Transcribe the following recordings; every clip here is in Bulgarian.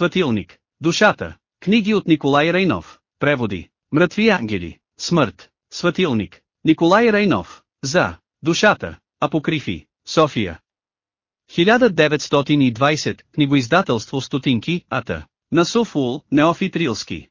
Светилник. Душата. Книги от Николай Рейнов. Преводи. Мъртви ангели. Смърт. Светилник. Николай Рейнов. За. Душата. Апокрифи. София. 1920, книгоиздателство Стотинки, Ата. На Софул, Неофит Рилски.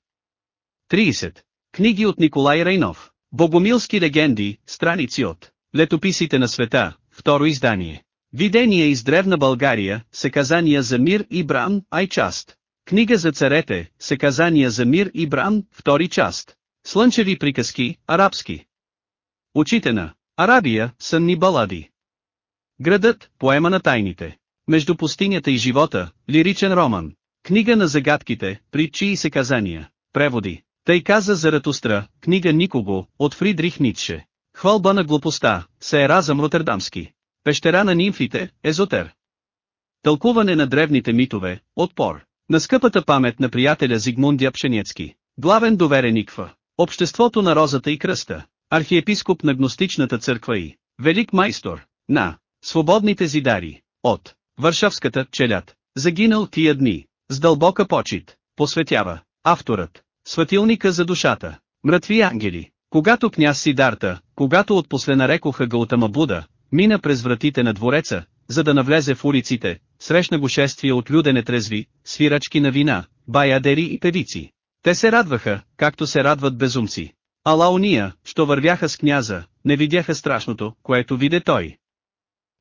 30. Книги от Николай Рейнов. Богомилски легенди, страници от Летописите на света, второ издание. Видения из древна България, Секазания за мир и бран, ай част. Книга за царете, Секазания за мир и бран, втори част. Слънчеви приказки, арабски. Очите на Арабия, сънни балади. Градът, поема на тайните. Между пустинята и живота, лиричен роман. Книга на загадките, притчи и секазания. Преводи. Тъй каза Заратустра, книга Никого, от Фридрих Ницше. Хвалба на глупостта, Сееразъм Роттердамски. Пещера на нимфите, Езотер. Тълкуване на древните митове, отпор. На скъпата памет на приятеля Зигмундия Пшенецки. Главен довереник в Обществото на розата и кръста. Архиепископ на гностичната църква и Велик майстор на Свободните зидари от Варшавската челят. Загинал тия дни. С дълбока почет. Посветява. Авторът. Светилника за душата. Мрътви ангели. Когато княз Сидарта, когато отпосле нарекоха Гаутама Буда, мина през вратите на двореца, за да навлезе в улиците, срещна го шествие от людене трезви, свирачки на вина, баядери и певици. Те се радваха, както се радват безумци. Ала уния, що вървяха с княза, не видяха страшното, което виде той.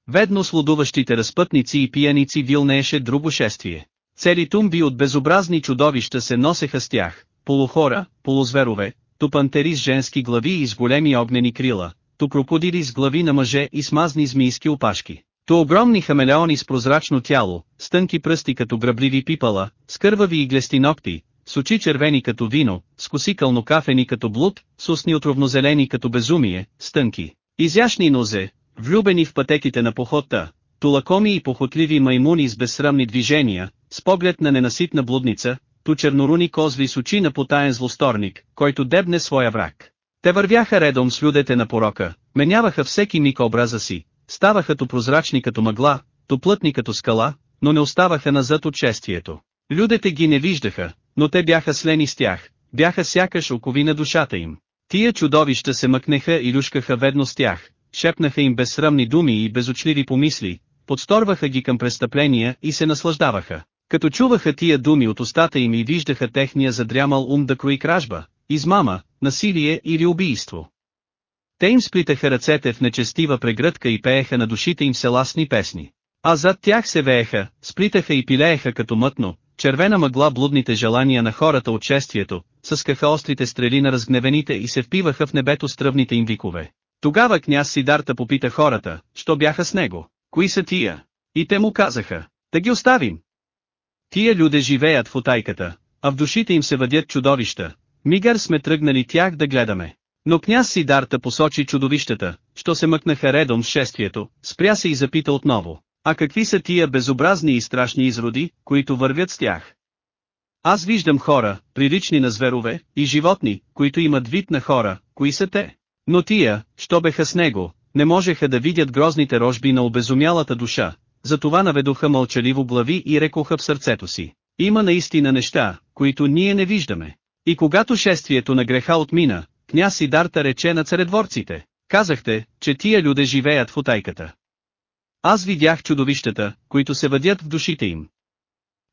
Ведно с лудуващите разпътници и пияници вилнееше друго шествие. Цели тумби от безобразни чудовища се носеха с тях, полухора, полузверове, ту пантери с женски глави и с големи огнени крила, ту крокодили с глави на мъже и смазни змийски опашки, ту огромни хамелеони с прозрачно тяло, с тънки пръсти като грабливи пипала, с кървави и глести ногти, с очи червени като вино, с коси кафени като блуд, с устни отровнозелени като безумие, с тънки, изящни нозе, влюбени в пътеките на походта, тулакоми и похотливи маймуни с безсрамни движения, с поглед на ненаситна блудница, ту черноруни козли с очи на потаен злосторник, който дебне своя враг. Те вървяха редом с людете на порока, меняваха всеки миг образа си, ставаха то прозрачни като мъгла, то плътни като скала, но не оставаха назад от честието. Людете ги не виждаха, но те бяха слени с тях, бяха сякаш окови на душата им. Тия чудовища се мъкнеха и люшкаха ведно с тях, шепнаха им безсрамни думи и безочливи помисли, подсторваха ги към престъпления и се наслаждаваха. Като чуваха тия думи от устата им и виждаха техния задрямал ум да крои кражба, измама, насилие или убийство. Те им сплитаха ръцете в нечестива прегръдка и пееха на душите им селасни песни. А зад тях се вееха, сплитаха и пилееха като мътно, червена мъгла блудните желания на хората от чествието, съскаха острите стрели на разгневените и се впиваха в небето стръвните им викове. Тогава княз Сидарта попита хората, що бяха с него, кои са тия? И те му казаха, да ги оставим. Тия люде живеят в отайката, а в душите им се въдят чудовища. Мигър сме тръгнали тях да гледаме. Но княз Сидарта посочи чудовищата, що се мъкнаха редом с шествието, спря се и запита отново. А какви са тия безобразни и страшни изроди, които вървят с тях? Аз виждам хора, прилични на зверове, и животни, които имат вид на хора, кои са те? Но тия, що беха с него, не можеха да видят грозните рожби на обезумялата душа, затова наведоха мълчаливо глави и рекоха в сърцето си. Има наистина неща, които ние не виждаме. И когато шествието на греха отмина, княз Сидарта рече на царедворците, казахте, че тия люде живеят в отайката. Аз видях чудовищата, които се въдят в душите им.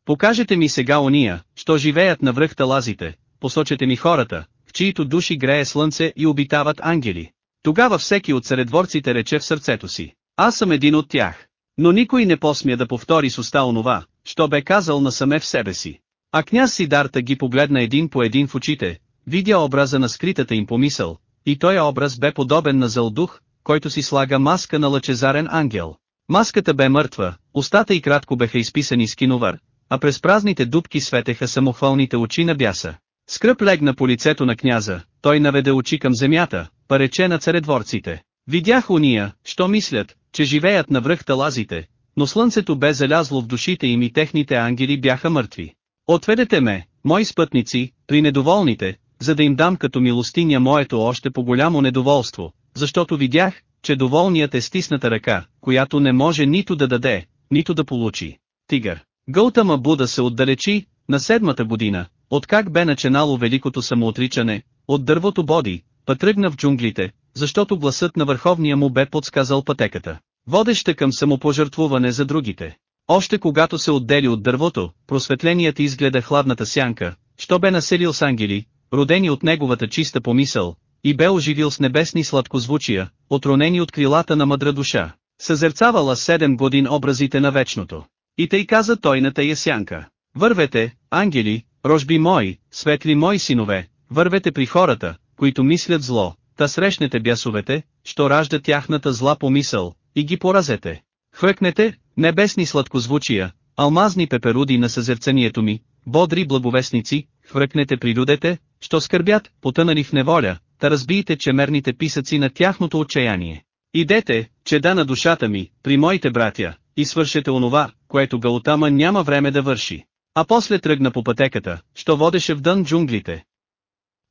Покажете ми сега ония, що живеят на връх талазите, посочете ми хората, в чието души грее слънце и обитават ангели. Тогава всеки от царедворците рече в сърцето си, аз съм един от тях. Но никой не посмя да повтори с уста онова, що бе казал насаме в себе си. А княз Сидарта ги погледна един по един в очите, видя образа на скритата им помисъл, и той образ бе подобен на зъл дух, който си слага маска на лъчезарен ангел. Маската бе мъртва, устата и кратко беха изписани с киновар, а през празните дубки светеха самохвалните очи на бяса. Скръп легна по лицето на княза, той наведе очи към земята, парече на царедворците. Видях уния, що мислят, че живеят на връх талазите, но слънцето бе залязло в душите им и техните ангели бяха мъртви. Отведете ме, мои спътници, при недоволните, за да им дам като милостиня моето още по-голямо недоволство, защото видях, че доволният е стисната ръка, която не може нито да даде, нито да получи. Тигър. Гълтама Буда се отдалечи, на седмата година, откак бе начинало великото самоотричане, от дървото Боди, па тръгна в джунглите, защото гласът на върховния му бе подсказал пътеката, водеща към самопожертвуване за другите. Още когато се отдели от дървото, просветленият изгледа хладната сянка, що бе населил с ангели, родени от неговата чиста помисъл, и бе оживил с небесни сладкозвучия, отронени от крилата на мъдра душа. Съзерцавала седем годин образите на вечното. И тъй каза той на тая сянка. Вървете, ангели, рожби мои, светли мои синове, вървете при хората, които мислят зло, та срещнете бясовете, що ражда тяхната зла помисъл, и ги поразете. Хвъкнете, небесни сладкозвучия, алмазни пеперуди на съзерцанието ми, бодри благовестници, хвъркнете при людете, що скърбят, потънали в неволя, та разбиете чемерните писъци на тяхното отчаяние. Идете, чеда на душата ми, при моите братя, и свършете онова, което Гаутама няма време да върши. А после тръгна по пътеката, що водеше в дън джунглите.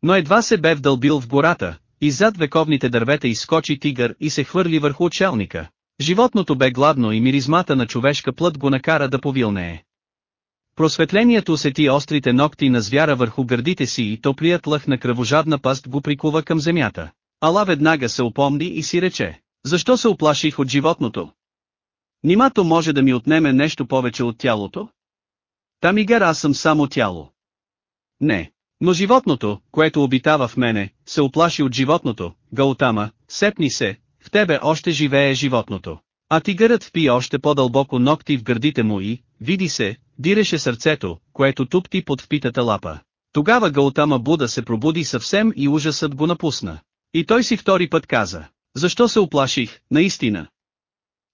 Но едва се бе вдълбил в гората, и зад вековните дървета изскочи тигър и се хвърли върху отшелника. Животното бе гладно и миризмата на човешка плът го накара да повилнее. Просветлението усети острите ногти на звяра върху гърдите си и топлият лъх на кръвожадна паст го прикува към земята. Ала веднага се опомни и си рече, защо се оплаших от животното? Нимато може да ми отнеме нещо повече от тялото? Там и гара аз съм само тяло. Не. Но животното, което обитава в мене, се оплаши от животното, Гаутама, сепни се, в тебе още живее животното. А тигърът впи още по-дълбоко ногти в гърдите му и, види се, диреше сърцето, което тупти под впитата лапа. Тогава Гаутама Буда се пробуди съвсем и ужасът го напусна. И той си втори път каза, защо се оплаших, наистина?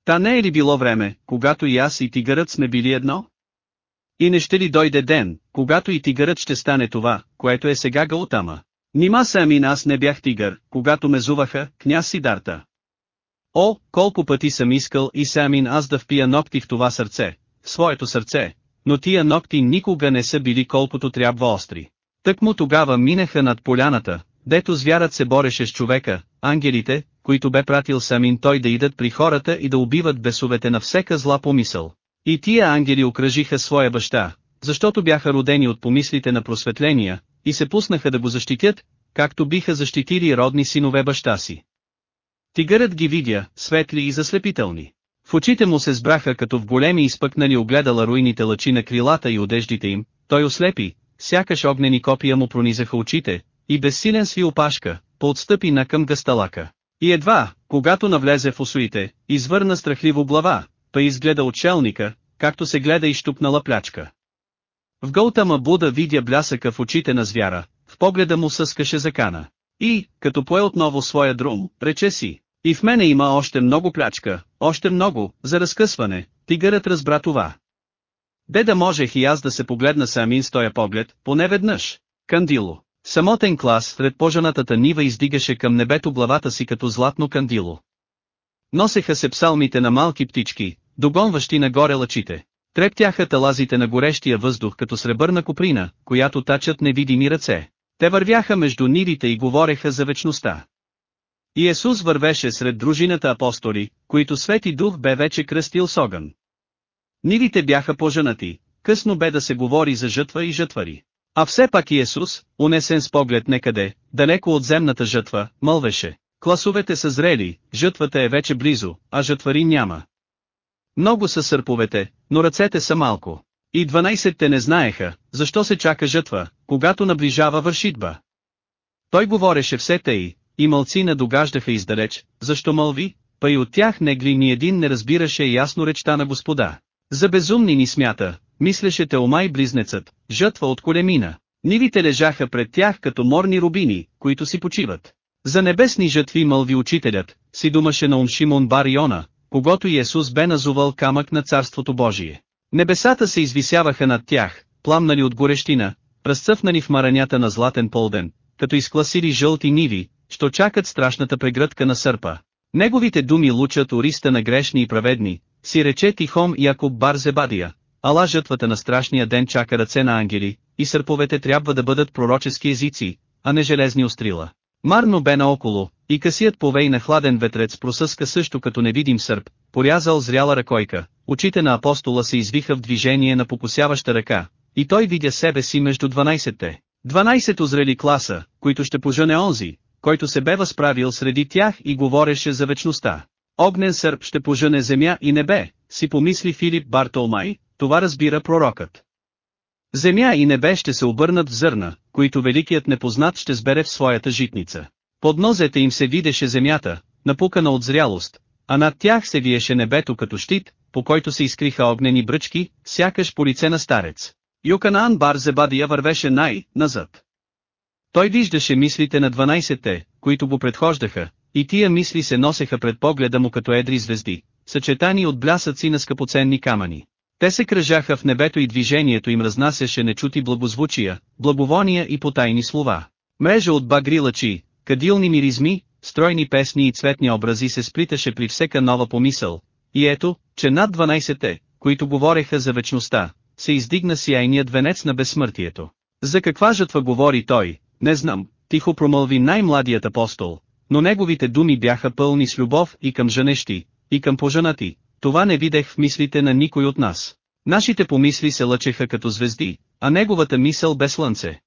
Та не е ли било време, когато и аз и тигърът сме били едно? И не ще ли дойде ден, когато и тигърът ще стане това, което е сега Гаутама? Нима самин аз не бях тигър, когато ме зуваха, княз Сидарта. О, колко пъти съм искал и самин аз да впия ногти в това сърце, в своето сърце, но тия ногти никога не са били колкото трябва остри. Тък му тогава минаха над поляната, дето звярат се бореше с човека, ангелите, които бе пратил самин той да идат при хората и да убиват бесовете на всека зла помисъл. И тия ангели окръжиха своя баща, защото бяха родени от помислите на просветления, и се пуснаха да го защитят, както биха защитили родни синове баща си. Тигърът ги видя, светли и заслепителни. В очите му се сбраха като в големи изпъкнали огледала руините лъчи на крилата и одеждите им, той ослепи, сякаш огнени копия му пронизаха очите, и безсилен сви опашка, поотстъпи на към гасталака. И едва, когато навлезе в усоите, извърна страхливо глава, па изгледа отшелника, както се гледа и щупнала плячка. В Гълтама Буда видя блясъка в очите на звяра, в погледа му съскаше закана. И, като пое отново своя друм, рече си, и в мене има още много плячка, още много, за разкъсване, тигърът разбра това. Де да можех и аз да се погледна самин с тоя поглед, поне веднъж. Кандило. Самотен клас сред пожанатата нива издигаше към небето главата си като златно кандило. Носеха се псалмите на малки птички, догонващи нагоре лъчите. Трептяха талазите на горещия въздух като сребърна коприна, която тачат невидими ръце. Те вървяха между нивите и говореха за вечността. Иесус вървеше сред дружината апостоли, които Свети Дух бе вече кръстил с огън. Нивите бяха поженати, късно бе да се говори за жътва и жътвари. А все пак Иисус, унесен с поглед некъде, далеко от земната жътва, мълвеше. Класовете са зрели, жътвата е вече близо, а жътвари няма. Много са сърповете, но ръцете са малко. И 12-те не знаеха, защо се чака жътва, когато наближава вършитба. Той говореше все тъй, и мълцина догаждаха издалеч, защо мълви, па и от тях негли ни един не разбираше ясно речта на Господа. За безумни ни смята, мислеше Теомай близнецът, жътва от колемина. Нивите лежаха пред тях като морни рубини, които си почиват. За небесни жътви мълви учителят, си думаше на Шимон Бариона, когато Иисус бе назувал камък на Царството Божие. Небесата се извисяваха над тях, пламнали от горещина, разцъфнали в маранята на златен полден, като изкласили жълти ниви, що чакат страшната прегръдка на сърпа. Неговите думи лучат ориста на грешни и праведни, си рече Тихом Якоб Бар Зебадия, ала жътвата на страшния ден чака ръце на ангели, и сърповете трябва да бъдат пророчески езици, а не железни острила. Марно бе наоколо, и късият повей на хладен ветрец просъска също като невидим сърп, порязал зряла ръкойка, очите на апостола се извиха в движение на покусяваща ръка, и той видя себе си между 12-те. 12 озрели класа, които ще пожене онзи, който се бе възправил среди тях и говореше за вечността. Огнен сърп ще пожене земя и небе, си помисли Филип Бартолмай, това разбира пророкът. Земя и небе ще се обърнат в зърна, които великият непознат ще сбере в своята житница. Под нозете им се видеше земята, напукана от зрялост, а над тях се виеше небето като щит, по който се изкриха огнени бръчки, сякаш по лице на старец. Юканаан Бар Зебадия вървеше най-назад. Той виждаше мислите на 12-те, които го предхождаха, и тия мисли се носеха пред погледа му като едри звезди, съчетани от блясъци на скъпоценни камъни. Те се кръжаха в небето и движението им разнасяше нечути благозвучия, благовония и потайни слова. Мрежа от багри лъчи, кадилни миризми, стройни песни и цветни образи се сплиташе при всека нова помисъл. И ето, че над 12-те, които говореха за вечността, се издигна сияйният венец на безсмъртието. За каква жътва говори той, не знам, тихо промълви най-младият апостол, но неговите думи бяха пълни с любов и към женещи, и към поженати, това не видех в мислите на никой от нас. Нашите помисли се лъчеха като звезди, а неговата мисъл бе слънце.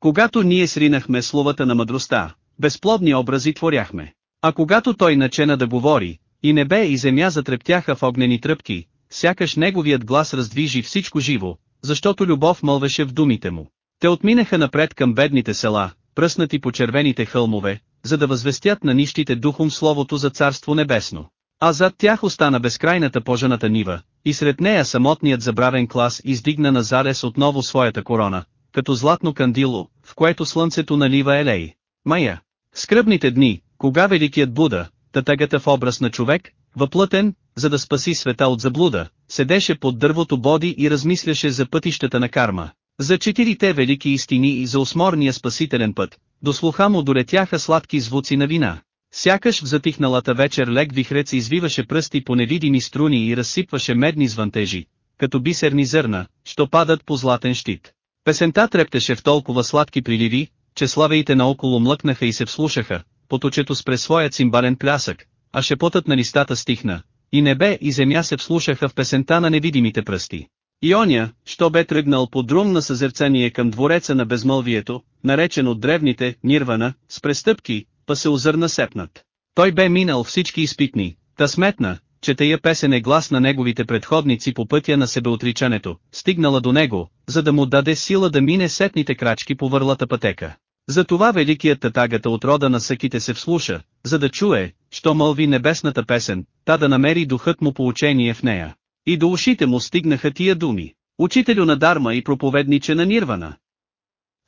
Когато ние сринахме словата на мъдростта, безплодни образи творяхме. А когато той начена да говори, и небе и земя затрептяха в огнени тръпки, сякаш неговият глас раздвижи всичко живо, защото любов мълвеше в думите му. Те отминаха напред към бедните села, пръснати по червените хълмове, за да възвестят на нищите духом словото за Царство Небесно. А зад тях остана безкрайната пожената нива, и сред нея самотният забравен клас издигна на зарез отново своята корона, като златно кандило, в което слънцето налива елей. Мая. Скръбните дни, кога великият Буда, татагата в образ на човек, въплътен, за да спаси света от заблуда, седеше под дървото боди и размисляше за пътищата на карма, за четирите велики истини и за осморния спасителен път, до слуха му долетяха сладки звуци на вина. Сякаш в затихналата вечер лек вихрец извиваше пръсти по невидими струни и разсипваше медни звънтежи, като бисерни зърна, що падат по златен щит. Песента трептеше в толкова сладки приливи, че славеите наоколо млъкнаха и се вслушаха, поточето спре своя цимбален плясък, а шепотът на листата стихна, и небе и земя се вслушаха в песента на невидимите пръсти. И що бе тръгнал по друм на съзерцание към двореца на безмълвието, наречен от древните, Нирвана, с престъпки, па се озърна сепнат. Той бе минал всички изпитни, та сметна, че тая песен е глас на неговите предходници по пътя на себеотричането, стигнала до него, за да му даде сила да мине сетните крачки по върлата пътека. Затова великият татагата от рода на съките се вслуша, за да чуе, що мълви небесната песен, та да намери духът му поучение в нея. И до ушите му стигнаха тия думи. Учителю на Дарма и проповедниче на Нирвана.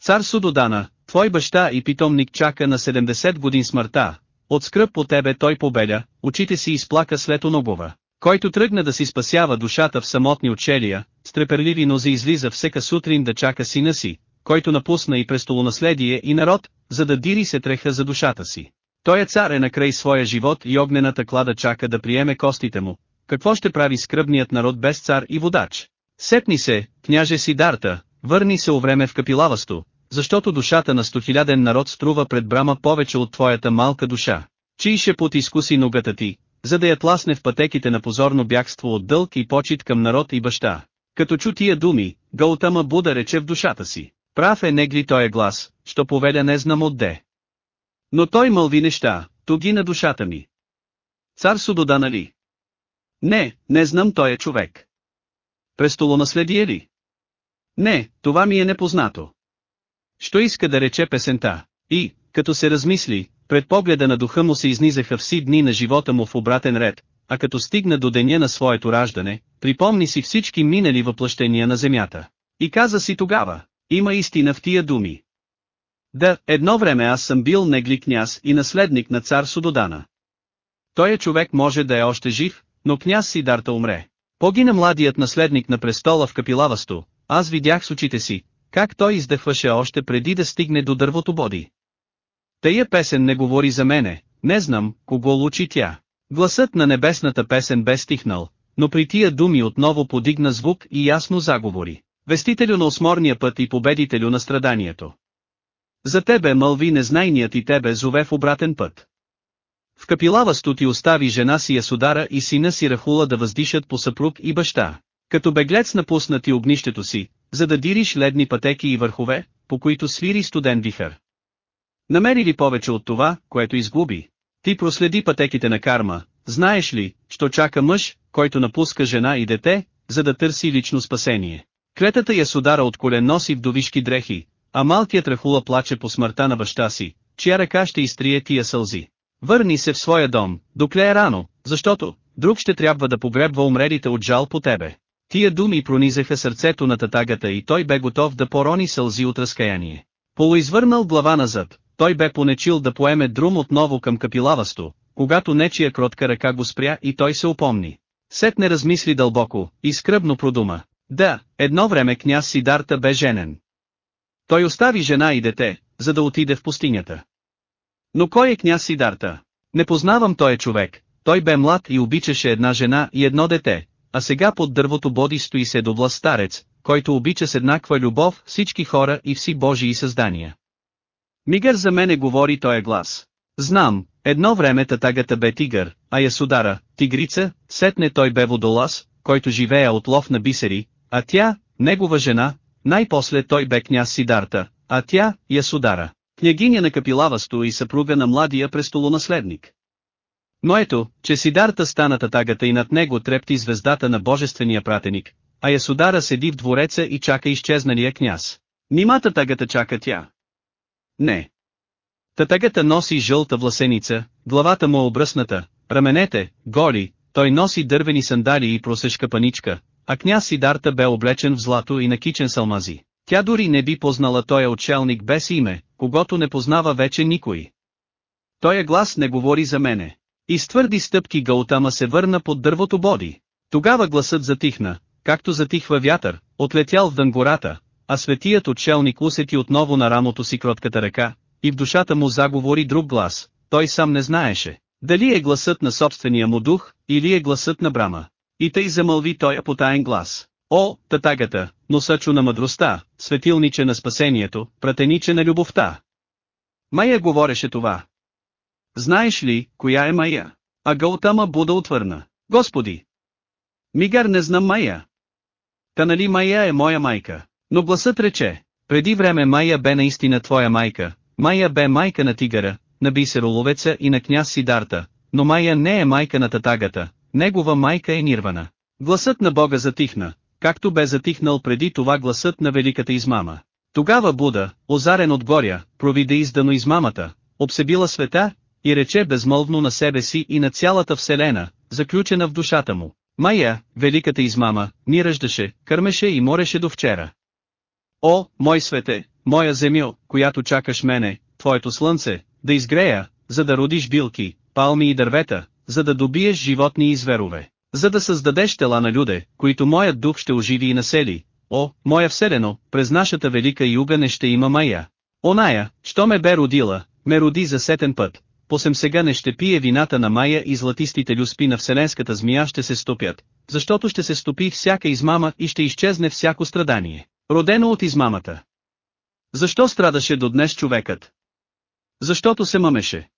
Цар Судодана, твой баща и питомник чака на 70 годин смъртта, от скръп по тебе той побеля, очите си изплака след оногова. Който тръгна да си спасява душата в самотни отчелия, с треперливи нози излиза всека сутрин да чака сина си, който напусна и престолонаследие и народ, за да дири се треха за душата си. Той е цар е накрай своя живот и огнената клада чака да приеме костите му. Какво ще прави скръбният народ без цар и водач? Сепни се, княже Сидарта, върни се у време в капилавасто, защото душата на стохиляден народ струва пред брама повече от твоята малка душа. Чий шепот изкуси ногата ти, за да я тласне в пътеките на позорно бягство от дълг и почет към народ и баща. Като чу тия думи, Гаутама Буда рече в душата си. Прав е негли той е глас, що повеля не знам отде. Но той мълви неща, туги на душата ми. Цар Судода нали? Не, не знам той е човек. Престолонаследие ли? Не, това ми е непознато. Що иска да рече песента? И, като се размисли, пред погледа на духа му се изнизаха вси дни на живота му в обратен ред, а като стигна до деня на своето раждане, припомни си всички минали въплъщения на земята. И каза си тогава, има истина в тия думи. Да, едно време аз съм бил негли княз и наследник на цар Судодана. Той е човек може да е още жив, но княз Сидарта умре. Погина младият наследник на престола в Капилавасто, аз видях с очите си, как той издъхваше още преди да стигне до дървото боди. Тая песен не говори за мене, не знам, кого лучи тя. Гласът на небесната песен бе стихнал, но при тия думи отново подигна звук и ясно заговори. Вестителю на осморния път и победителю на страданието. За тебе мълви незнайният и тебе зове в обратен път. В капилавасто ти остави жена си Ясудара и сина си Рахула да въздишат по съпруг и баща. Като беглец напусна ти огнището си, за да дириш ледни пътеки и върхове, по които свири студен вихър. Намери ли повече от това, което изгуби? Ти проследи пътеките на карма, знаеш ли, що чака мъж, който напуска жена и дете, за да търси лично спасение. Клетата я судара от колен носи вдовишки дрехи, а малкият Рахула плаче по смъртта на баща си, чия ръка ще изтрие тия сълзи. Върни се в своя дом, докле е рано, защото, друг ще трябва да погребва умрелите от жал по тебе. Тия думи пронизаха сърцето на татагата и той бе готов да порони сълзи от разкаяние. Полуизвърнал глава назад, той бе понечил да поеме друм отново към капилавасто, когато нечия кротка ръка го спря и той се упомни. Сет не размисли дълбоко, и скръбно продума. Да, едно време княз Сидарта бе женен. Той остави жена и дете, за да отиде в пустинята. Но кой е княз Сидарта? Не познавам той човек, той бе млад и обичаше една жена и едно дете, а сега под дървото боди стои седовла старец, който обича с еднаква любов всички хора и вси Божии създания. Мигър за мене говори той глас. Знам, едно време татагата бе тигър, а Ясудара, тигрица, сетне той бе водолаз, който живея от лов на бисери, а тя, негова жена, най-после той бе княз Сидарта, а тя, Ясудара, княгиня на Капилавасто и съпруга на младия престолонаследник. Но ето, че Сидарта стана татагата и над него трепти звездата на божествения пратеник, а Ясудара седи в двореца и чака изчезналия княз. Нима татагата чака тя? Не. Татагата носи жълта власеница, главата му е обръсната, раменете, голи, той носи дървени сандали и просешка паничка, а княз Сидарта бе облечен в злато и накичен с алмази. Тя дори не би познала тоя отшелник без име, когато не познава вече никой. Тоя глас не говори за мене. И с твърди стъпки Гаутама се върна под дървото боди. Тогава гласът затихна, както затихва вятър, отлетял в дънгората, а светият отшелник усети отново на рамото си кротката ръка, и в душата му заговори друг глас, той сам не знаеше, дали е гласът на собствения му дух, или е гласът на Брама. И тъй замълви той потаен глас. О, татагата, носачо на мъдростта, светилниче на спасението, пратениче на любовта. Майя говореше това. Знаеш ли, коя е Майя? А Гаутама Буда отвърна. Господи! Мигар не знам Майя. Та нали Майя е моя майка? Но гласът рече, преди време Майя бе наистина твоя майка, Майя бе майка на тигъра, на бисероловеца и на княз Сидарта, но Майя не е майка на татагата, негова майка е Нирвана. Гласът на Бога затихна, както бе затихнал преди това гласът на великата измама. Тогава Буда, озарен от горя, провиде издано измамата, обсебила света, и рече безмълвно на себе си и на цялата вселена, заключена в душата му. Майя, великата измама, ни ръждаше, кърмеше и мореше до вчера. О, мой свете, моя земю, която чакаш мене, твоето слънце, да изгрея, за да родиш билки, палми и дървета, за да добиеш животни и зверове, за да създадеш тела на люде, които моят дух ще оживи и насели. О, моя вселено, през нашата велика юга не ще има Майя. Оная, що ме бе родила, ме роди за сетен път, посем сега не ще пие вината на Майя и златистите люспи на вселенската змия ще се стопят, защото ще се стопи всяка измама и ще изчезне всяко страдание, родено от измамата. Защо страдаше до днес човекът? Защото се мъмеше.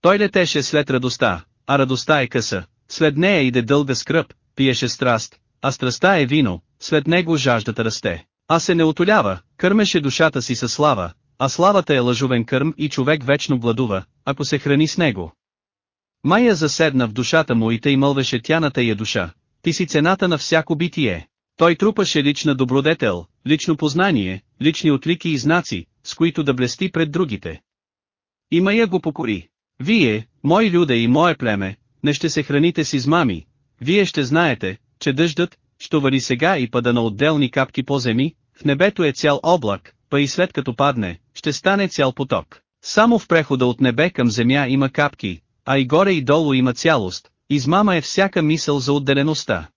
Той летеше след радостта, а радостта е къса, след нея иде дълга скръп, пиеше страст, а страстта е вино, след него жаждата расте. А се не отолява, кърмеше душата си със слава, а славата е лъжовен кърм и човек вечно гладува, ако се храни с него. Майя заседна в душата му и тъй мълвеше тяната я душа, ти си цената на всяко битие. Той трупаше лична добродетел, лично познание, лични отлики и знаци, с които да блести пред другите. И Майя го покори. Вие, мои люде и мое племе, не ще се храните с измами, вие ще знаете, че дъждът, що вали сега и пада на отделни капки по земи, в небето е цял облак, па и след като падне, ще стане цял поток. Само в прехода от небе към земя има капки, а и горе и долу има цялост, измама е всяка мисъл за отделеността.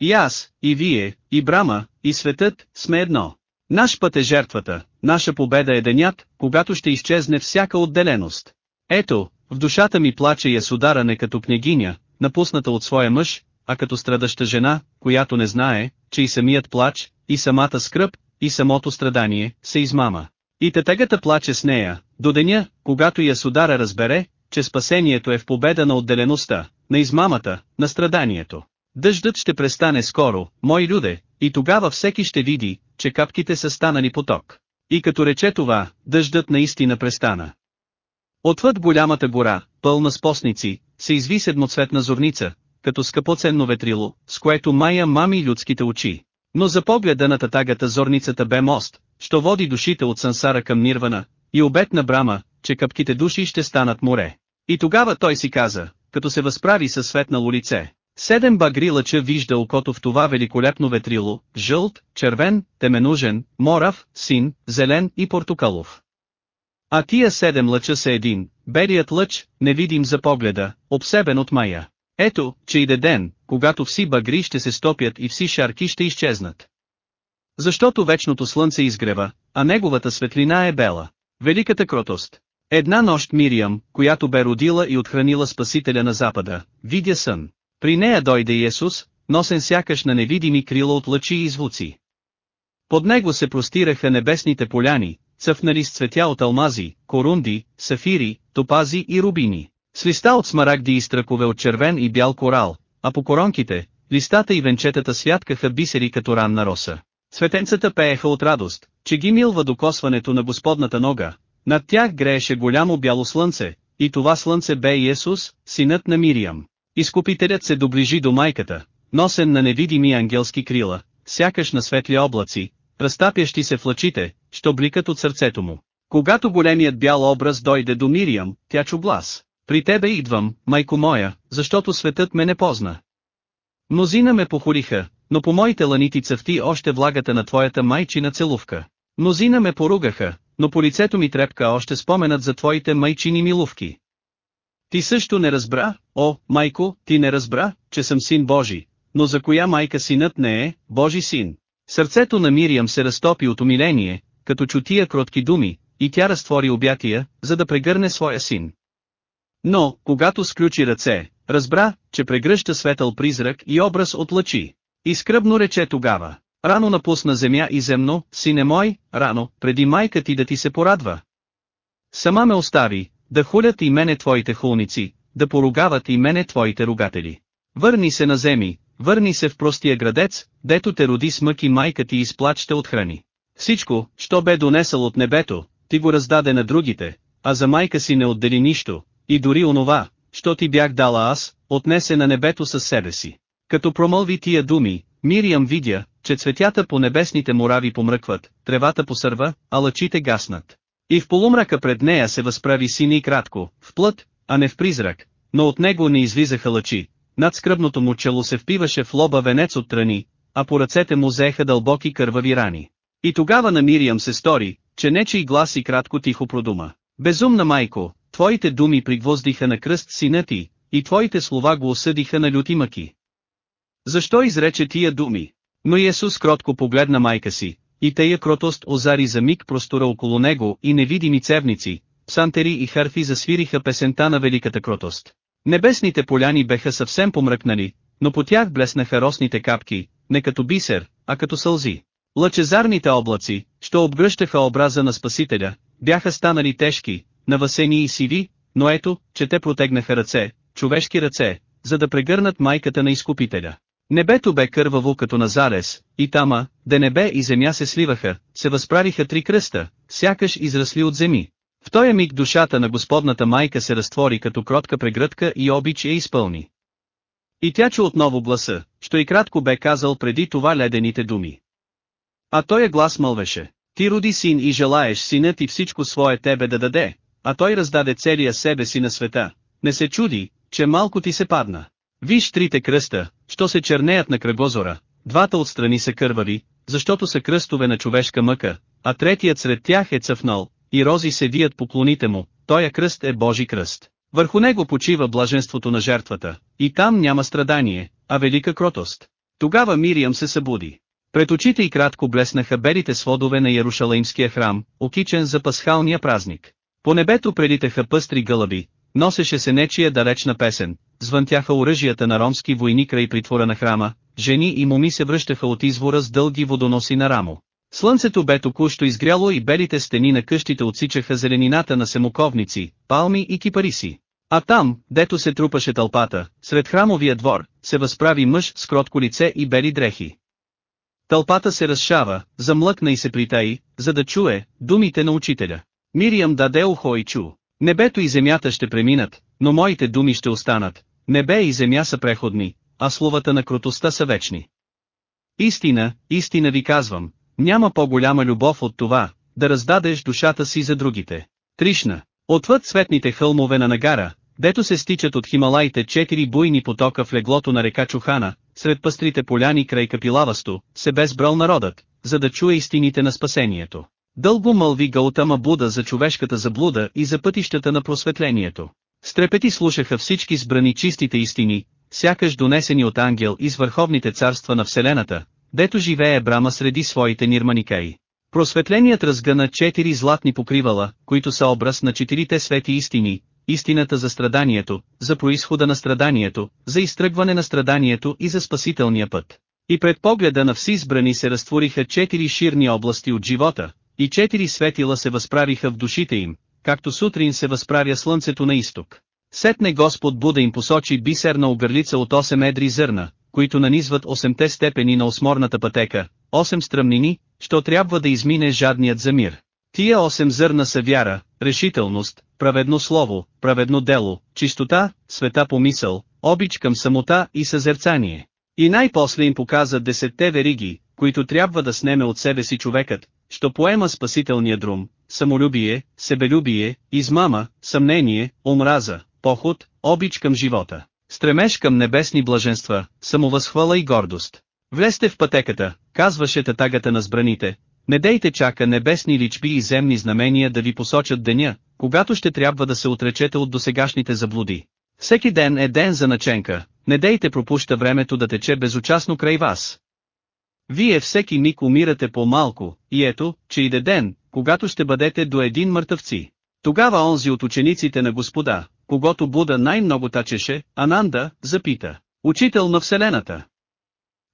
И аз, и вие, и Брама, и светът, сме едно. Наш път е жертвата, наша победа е денят, когато ще изчезне всяка отделеност. Ето, в душата ми плаче Ясудара не като княгиня, напусната от своя мъж, а като страдаща жена, която не знае, че и самият плач, и самата скръп, и самото страдание, се измама. И тетегата плаче с нея, до деня, когато Ясудара разбере, че спасението е в победа на отделеността, на измамата, на страданието. Дъждът ще престане скоро, мои люде, и тогава всеки ще види, че капките са станали поток. И като рече това, дъждът наистина престана. Отвъд голямата гора, пълна с постници, се изви седмоцветна зорница, като скъпоценно ветрило, с което Майя мами людските очи. Но за погледа на татагата зорницата бе мост, що води душите от сансара към Нирвана, и обет на Брама, че капките души ще станат море. И тогава той си каза, като се възправи със светнало лице. Седем багри лъча вижда окото в това великолепно ветрило, жълт, червен, теменужен, морав, син, зелен и портокалов. А тия седем лъча са един, белият лъч, невидим за погледа, обсебен от мая. Ето, че иде ден, когато вси багри ще се стопят и вси шарки ще изчезнат. Защото вечното слънце изгрева, а неговата светлина е бела. Великата кротост. Една нощ Мириам, която бе родила и отхранила Спасителя на Запада, видя сън. При нея дойде Иисус, носен сякаш на невидими крила от лъчи и звуци. Под него се простираха небесните поляни, цъфнали с цветя от алмази, корунди, сафири, топази и рубини, с листа от смарагди и стръкове от червен и бял корал, а по коронките, листата и венчетата святкаха бисери като ранна роса. Цветенцата пееха от радост, че ги милва докосването на Господната нога. Над тях грееше голямо бяло слънце, и това слънце бе Иисус, синът на Мириам. Изкупителят се доближи до майката, носен на невидими ангелски крила, сякаш на светли облаци, разтапящи се в лъчите, що бликат от сърцето му. Когато големият бял образ дойде до Мириам, тя чу глас. При тебе идвам, майко моя, защото светът ме не позна. Мнозина ме похориха, но по моите ланите цъфти още влагата на твоята майчина целувка. Мнозина ме поругаха, но по лицето ми трепка още споменът за твоите майчини милувки. Ти също не разбра, о, майко, ти не разбра, че съм син Божий, но за коя майка синът не е, Божи син. Сърцето на Мириам се разтопи от умиление, като чутия кротки думи, и тя разтвори обятия, за да прегърне своя син. Но, когато сключи ръце, разбра, че прегръща светъл призрак и образ от лъчи. И скръбно рече тогава, рано напусна земя и земно, сине мой, рано, преди майка ти да ти се порадва. Сама ме остави, да хулят и мене твоите хулници, да поругават и мене твоите ругатели. Върни се на земи, върни се в простия градец, дето те роди с мъки майка ти и с плач те отхрани. Всичко, що бе донесъл от небето, ти го раздаде на другите, а за майка си не отдели нищо, и дори онова, що ти бях дала аз, отнесе на небето със себе си. Като промълви тия думи, Мириам видя, че цветята по небесните морави помръкват, тревата посърва, а лъчите гаснат. И в полумрака пред нея се възправи сини и кратко, в плът, а не в призрак, но от него не излизаха лъчи, над скръбното му чело се впиваше в лоба венец от трани, а по ръцете му заеха дълбоки кървави рани. И тогава на Мириам се стори, че нечи глас и кратко тихо продума. Безумна майко, твоите думи пригвоздиха на кръст сина ти, и твоите слова го осъдиха на люти мъки. Защо изрече тия думи? Но Иисус кротко погледна майка си, и тая кротост озари за миг простора около него и невидими цевници, псантери и харфи засвириха песента на великата кротост. Небесните поляни беха съвсем помръкнали, но по тях блеснаха росните капки, не като бисер, а като сълзи. Лъчезарните облаци, що обгръщаха образа на Спасителя, бяха станали тежки, навасени и сиви, но ето, че те протегнаха ръце, човешки ръце, за да прегърнат майката на изкупителя. Небето бе кърваво като на зарез, и тама, де небе и земя се сливаха, се възправиха три кръста, сякаш израсли от земи. В този миг душата на Господната майка се разтвори като кротка прегръдка и обич я изпълни. И тя чу отново гласа, що и кратко бе казал преди това ледените думи. А той глас мълвеше, ти роди син и желаеш синът и всичко свое тебе да даде, а той раздаде целия себе си на света, не се чуди, че малко ти се падна. Виж трите кръста, що се чернеят на кръгозора, двата отстрани са кървави, защото са кръстове на човешка мъка, а третият сред тях е цъфнал, и рози се вият по клоните му, тоя кръст е Божи кръст. Върху него почива блаженството на жертвата, и там няма страдание, а велика кротост. Тогава Мириам се събуди. Пред очите и кратко блеснаха белите сводове на Ярушалаимския храм, окичен за пасхалния празник. По небето прелитаха пъстри гълъби, носеше се нечия далечна песен, звънтяха оръжията на ромски войни край притвора на храма, жени и моми се връщаха от извора с дълги водоноси на рамо. Слънцето бе току-що изгряло и белите стени на къщите отсичаха зеленината на семоковници, палми и кипариси. А там, дето се трупаше тълпата, сред храмовия двор, се възправи мъж с кротко лице и бели дрехи. Тълпата се разшава, замлъкна и се притаи, за да чуе думите на учителя. Мириам даде ухо и чу. Небето и земята ще преминат, но моите думи ще останат. Небе и земя са преходни, а словата на крутостта са вечни. Истина, истина ви казвам, няма по-голяма любов от това, да раздадеш душата си за другите. Тришна. Отвъд светните хълмове на Нагара, дето се стичат от Хималаите четири буйни потока в леглото на река Чухана, сред пъстрите поляни край Капилавасто, се безбрал народът, за да чуе истините на спасението. Дълго мълви Гаутама Буда за човешката заблуда и за пътищата на просветлението. Стрепети слушаха всички сбрани чистите истини, сякаш донесени от ангел из върховните царства на Вселената, дето живее Брама среди своите нирманикаи. Просветленият разгъна четири златни покривала, които са образ на четирите свети истини, истината за страданието, за происхода на страданието, за изтръгване на страданието и за спасителния път. И пред погледа на вси избрани се разтвориха четири ширни области от живота, и четири светила се възправиха в душите им, както сутрин се възправя слънцето на изток. Сетне Господ Буда им посочи бисерна оберлица от 8 едри зърна, които нанизват 8 степени на осморната пътека, 8 стръмнини, що трябва да измине жадният за мир. Тия 8 зърна са вяра, решителност, праведно слово, праведно дело, чистота, света помисъл, обич към самота и съзерцание. И най-после им показа десетте вериги, които трябва да снеме от себе си човекът, що поема спасителния друм, самолюбие, себелюбие, измама, съмнение, омраза, поход, обич към живота, стремеж към небесни блаженства, самовъзхвала и гордост. Влезте в пътеката, казваше татагата на збраните, не дейте чака небесни личби и земни знамения да ви посочат деня, когато ще трябва да се отречете от досегашните заблуди. Всеки ден е ден за наченка, не дейте пропуща времето да тече безучастно край вас. Вие всеки миг умирате по-малко, и ето, че иде ден, когато ще бъдете до един мъртъвци. Тогава онзи от учениците на Господа, когато Буда най-много тачеше, Ананда, запита. Учител на Вселената.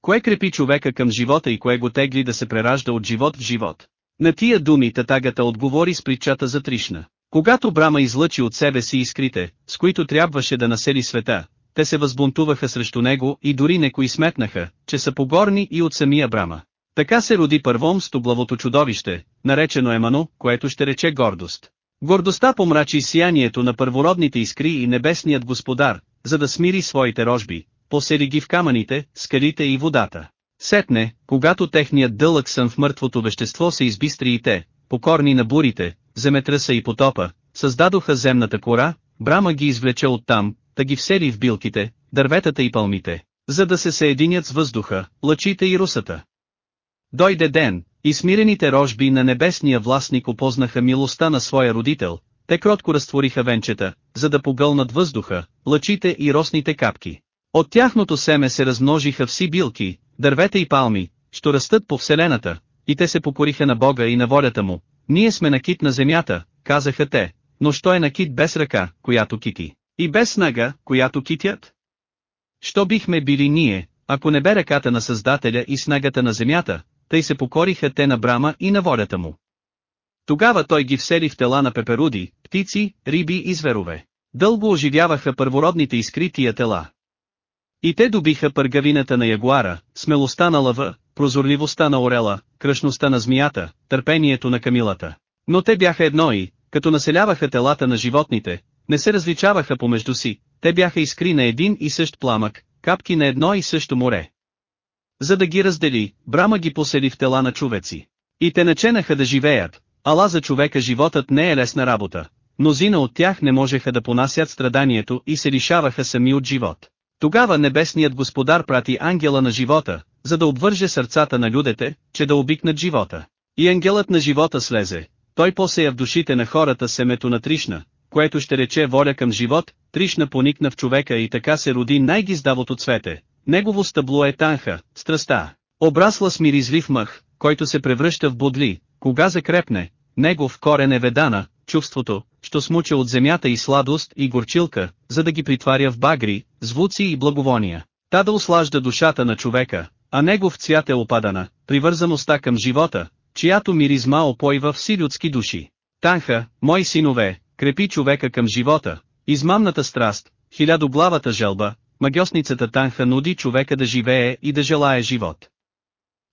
Кое крепи човека към живота и кое го тегли да се преражда от живот в живот? На тия думи татагата отговори с притчата за Тришна. Когато Брама излъчи от себе си искрите, с които трябваше да насели света, те се възбунтуваха срещу него и дори некои сметнаха, че са погорни и от самия Брама. Така се роди първом стоблавото чудовище, наречено Емано, което ще рече гордост. Гордостта помрачи сиянието на първородните искри и небесният господар, за да смири своите рожби, посели ги в камъните, скалите и водата. Сетне, когато техният дълъг сън в мъртвото вещество се избистри и те, покорни на бурите, земетръса и потопа, създадоха земната кора, Брама ги извлече оттам, да ги всели в билките, дърветата и палмите, за да се съединят с въздуха, лъчите и русата. Дойде ден, и смирените рожби на небесния властник опознаха милостта на своя родител, те кротко разтвориха венчета, за да погълнат въздуха, лъчите и росните капки. От тяхното семе се размножиха вси билки, дървета и палми, що растат по вселената, и те се покориха на Бога и на волята му. Ние сме на кит на земята, казаха те, но що е на кит без ръка, която кити, и без снага, която китят? Що бихме били ние, ако не бе ръката на Създателя и снагата на земята, тъй се покориха те на Брама и на волята му. Тогава той ги всели в тела на пеперуди, птици, риби и зверове. Дълго оживяваха първородните изкрития тела. И те добиха пъргавината на ягуара, смелостта на лъва, прозорливостта на орела, кръшността на змията, търпението на камилата. Но те бяха едно и, като населяваха телата на животните, не се различаваха помежду си, те бяха искри на един и същ пламък, капки на едно и също море. За да ги раздели, Брама ги посели в тела на човеци. И те наченаха да живеят, ала за човека животът не е лесна работа. Мнозина от тях не можеха да понасят страданието и се лишаваха сами от живот. Тогава небесният господар прати ангела на живота, за да обвърже сърцата на людете, че да обикнат живота. И ангелът на живота слезе, той посея в душите на хората семето на Тришна, което ще рече воля към живот, Тришна поникна в човека и така се роди най-гиздавото цвете. Негово стъбло е танха, страста, обрасла с миризлив мъх, който се превръща в бодли, кога закрепне, негов корен е ведана, чувството, що смуча от земята и сладост и горчилка, за да ги притваря в багри, звуци и благовония. Та да услажда душата на човека, а негов цвят е опадана, привързаността към живота, чиято миризма опойва вси людски души. Танха, мои синове, крепи човека към живота, измамната страст, хилядоглавата желба, магиосницата Танха нуди човека да живее и да желае живот.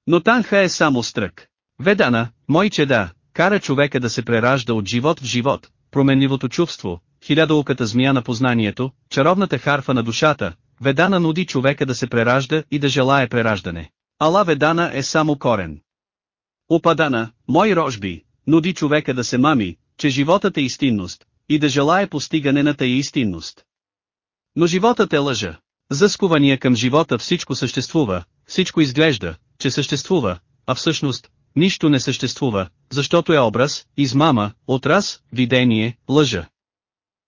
Но Танха е само стрък. Ведана, мой чеда, кара човека да се преражда от живот в живот, променливото чувство, хилядолката змия на познанието, чаровната харфа на душата, Ведана нуди човека да се преражда и да желае прераждане. Ала Ведана е само корен. Опадана, мой рожби, нуди човека да се мами, че животът е истинност, и да желае постигане на тая истинност. Но животът е лъжа. Заскувания към живота всичко съществува, всичко изглежда, че съществува, а всъщност, нищо не съществува, защото е образ, измама, отраз, видение, лъжа.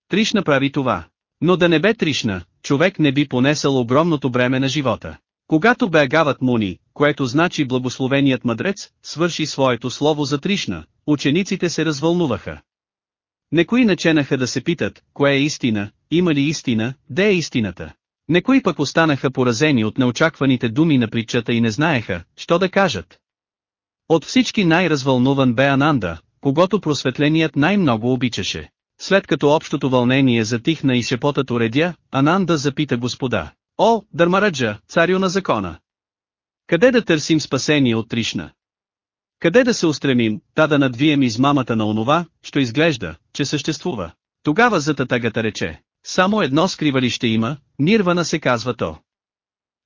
Тришна прави това. Но да не бе Тришна, човек не би понесъл огромното бреме на живота. Когато бегават муни, което значи благословеният мъдрец, свърши своето слово за Тришна, учениците се развълнуваха. Некои наченаха да се питат, кое е истина, има ли истина, де е истината. Некои пък останаха поразени от неочакваните думи на притчата и не знаеха, що да кажат. От всички най-развълнуван бе Ананда, когато просветленият най-много обичаше. След като общото вълнение затихна и шепотът уредя, Ананда запита господа. О, Дърмараджа, царю на закона! Къде да търсим спасение от Тришна? Къде да се устремим, та да надвием измамата на онова, що изглежда, че съществува? Тогава Зататагата рече, само едно скривалище има, Нирвана се казва то.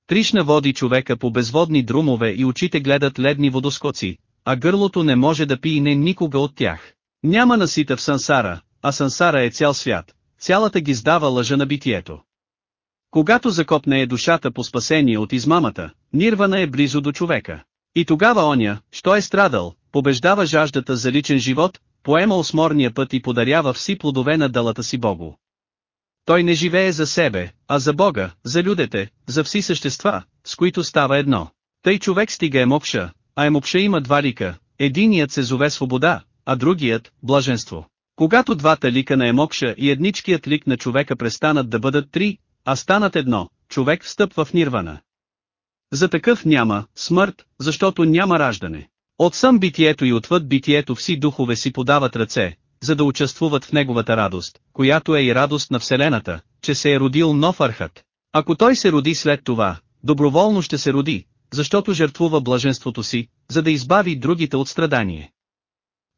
Тришна води човека по безводни друмове и очите гледат ледни водоскоци, а гърлото не може да пине никога от тях. Няма насита в сансара, а сансара е цял свят, цялата ги сдава лъжа на битието. Когато закопне е душата по спасение от измамата, нирвана е близо до човека. И тогава оня, що е страдал, побеждава жаждата за личен живот, поема осморния път и подарява вси плодове на дълата си Богу. Той не живее за себе, а за Бога, за людете, за вси същества, с които става едно. Тъй човек стига емокша, а емокша има два лика, единият се зове свобода, а другият – блаженство. Когато двата лика на емокша и едничкият лик на човека престанат да бъдат три, а станат едно, човек встъпва в нирвана. За такъв няма смърт, защото няма раждане. От сам битието и отвъд битието вси духове си подават ръце, за да участвуват в неговата радост, която е и радост на Вселената, че се е родил нов архат. Ако той се роди след това, доброволно ще се роди, защото жертвува блаженството си, за да избави другите от страдание.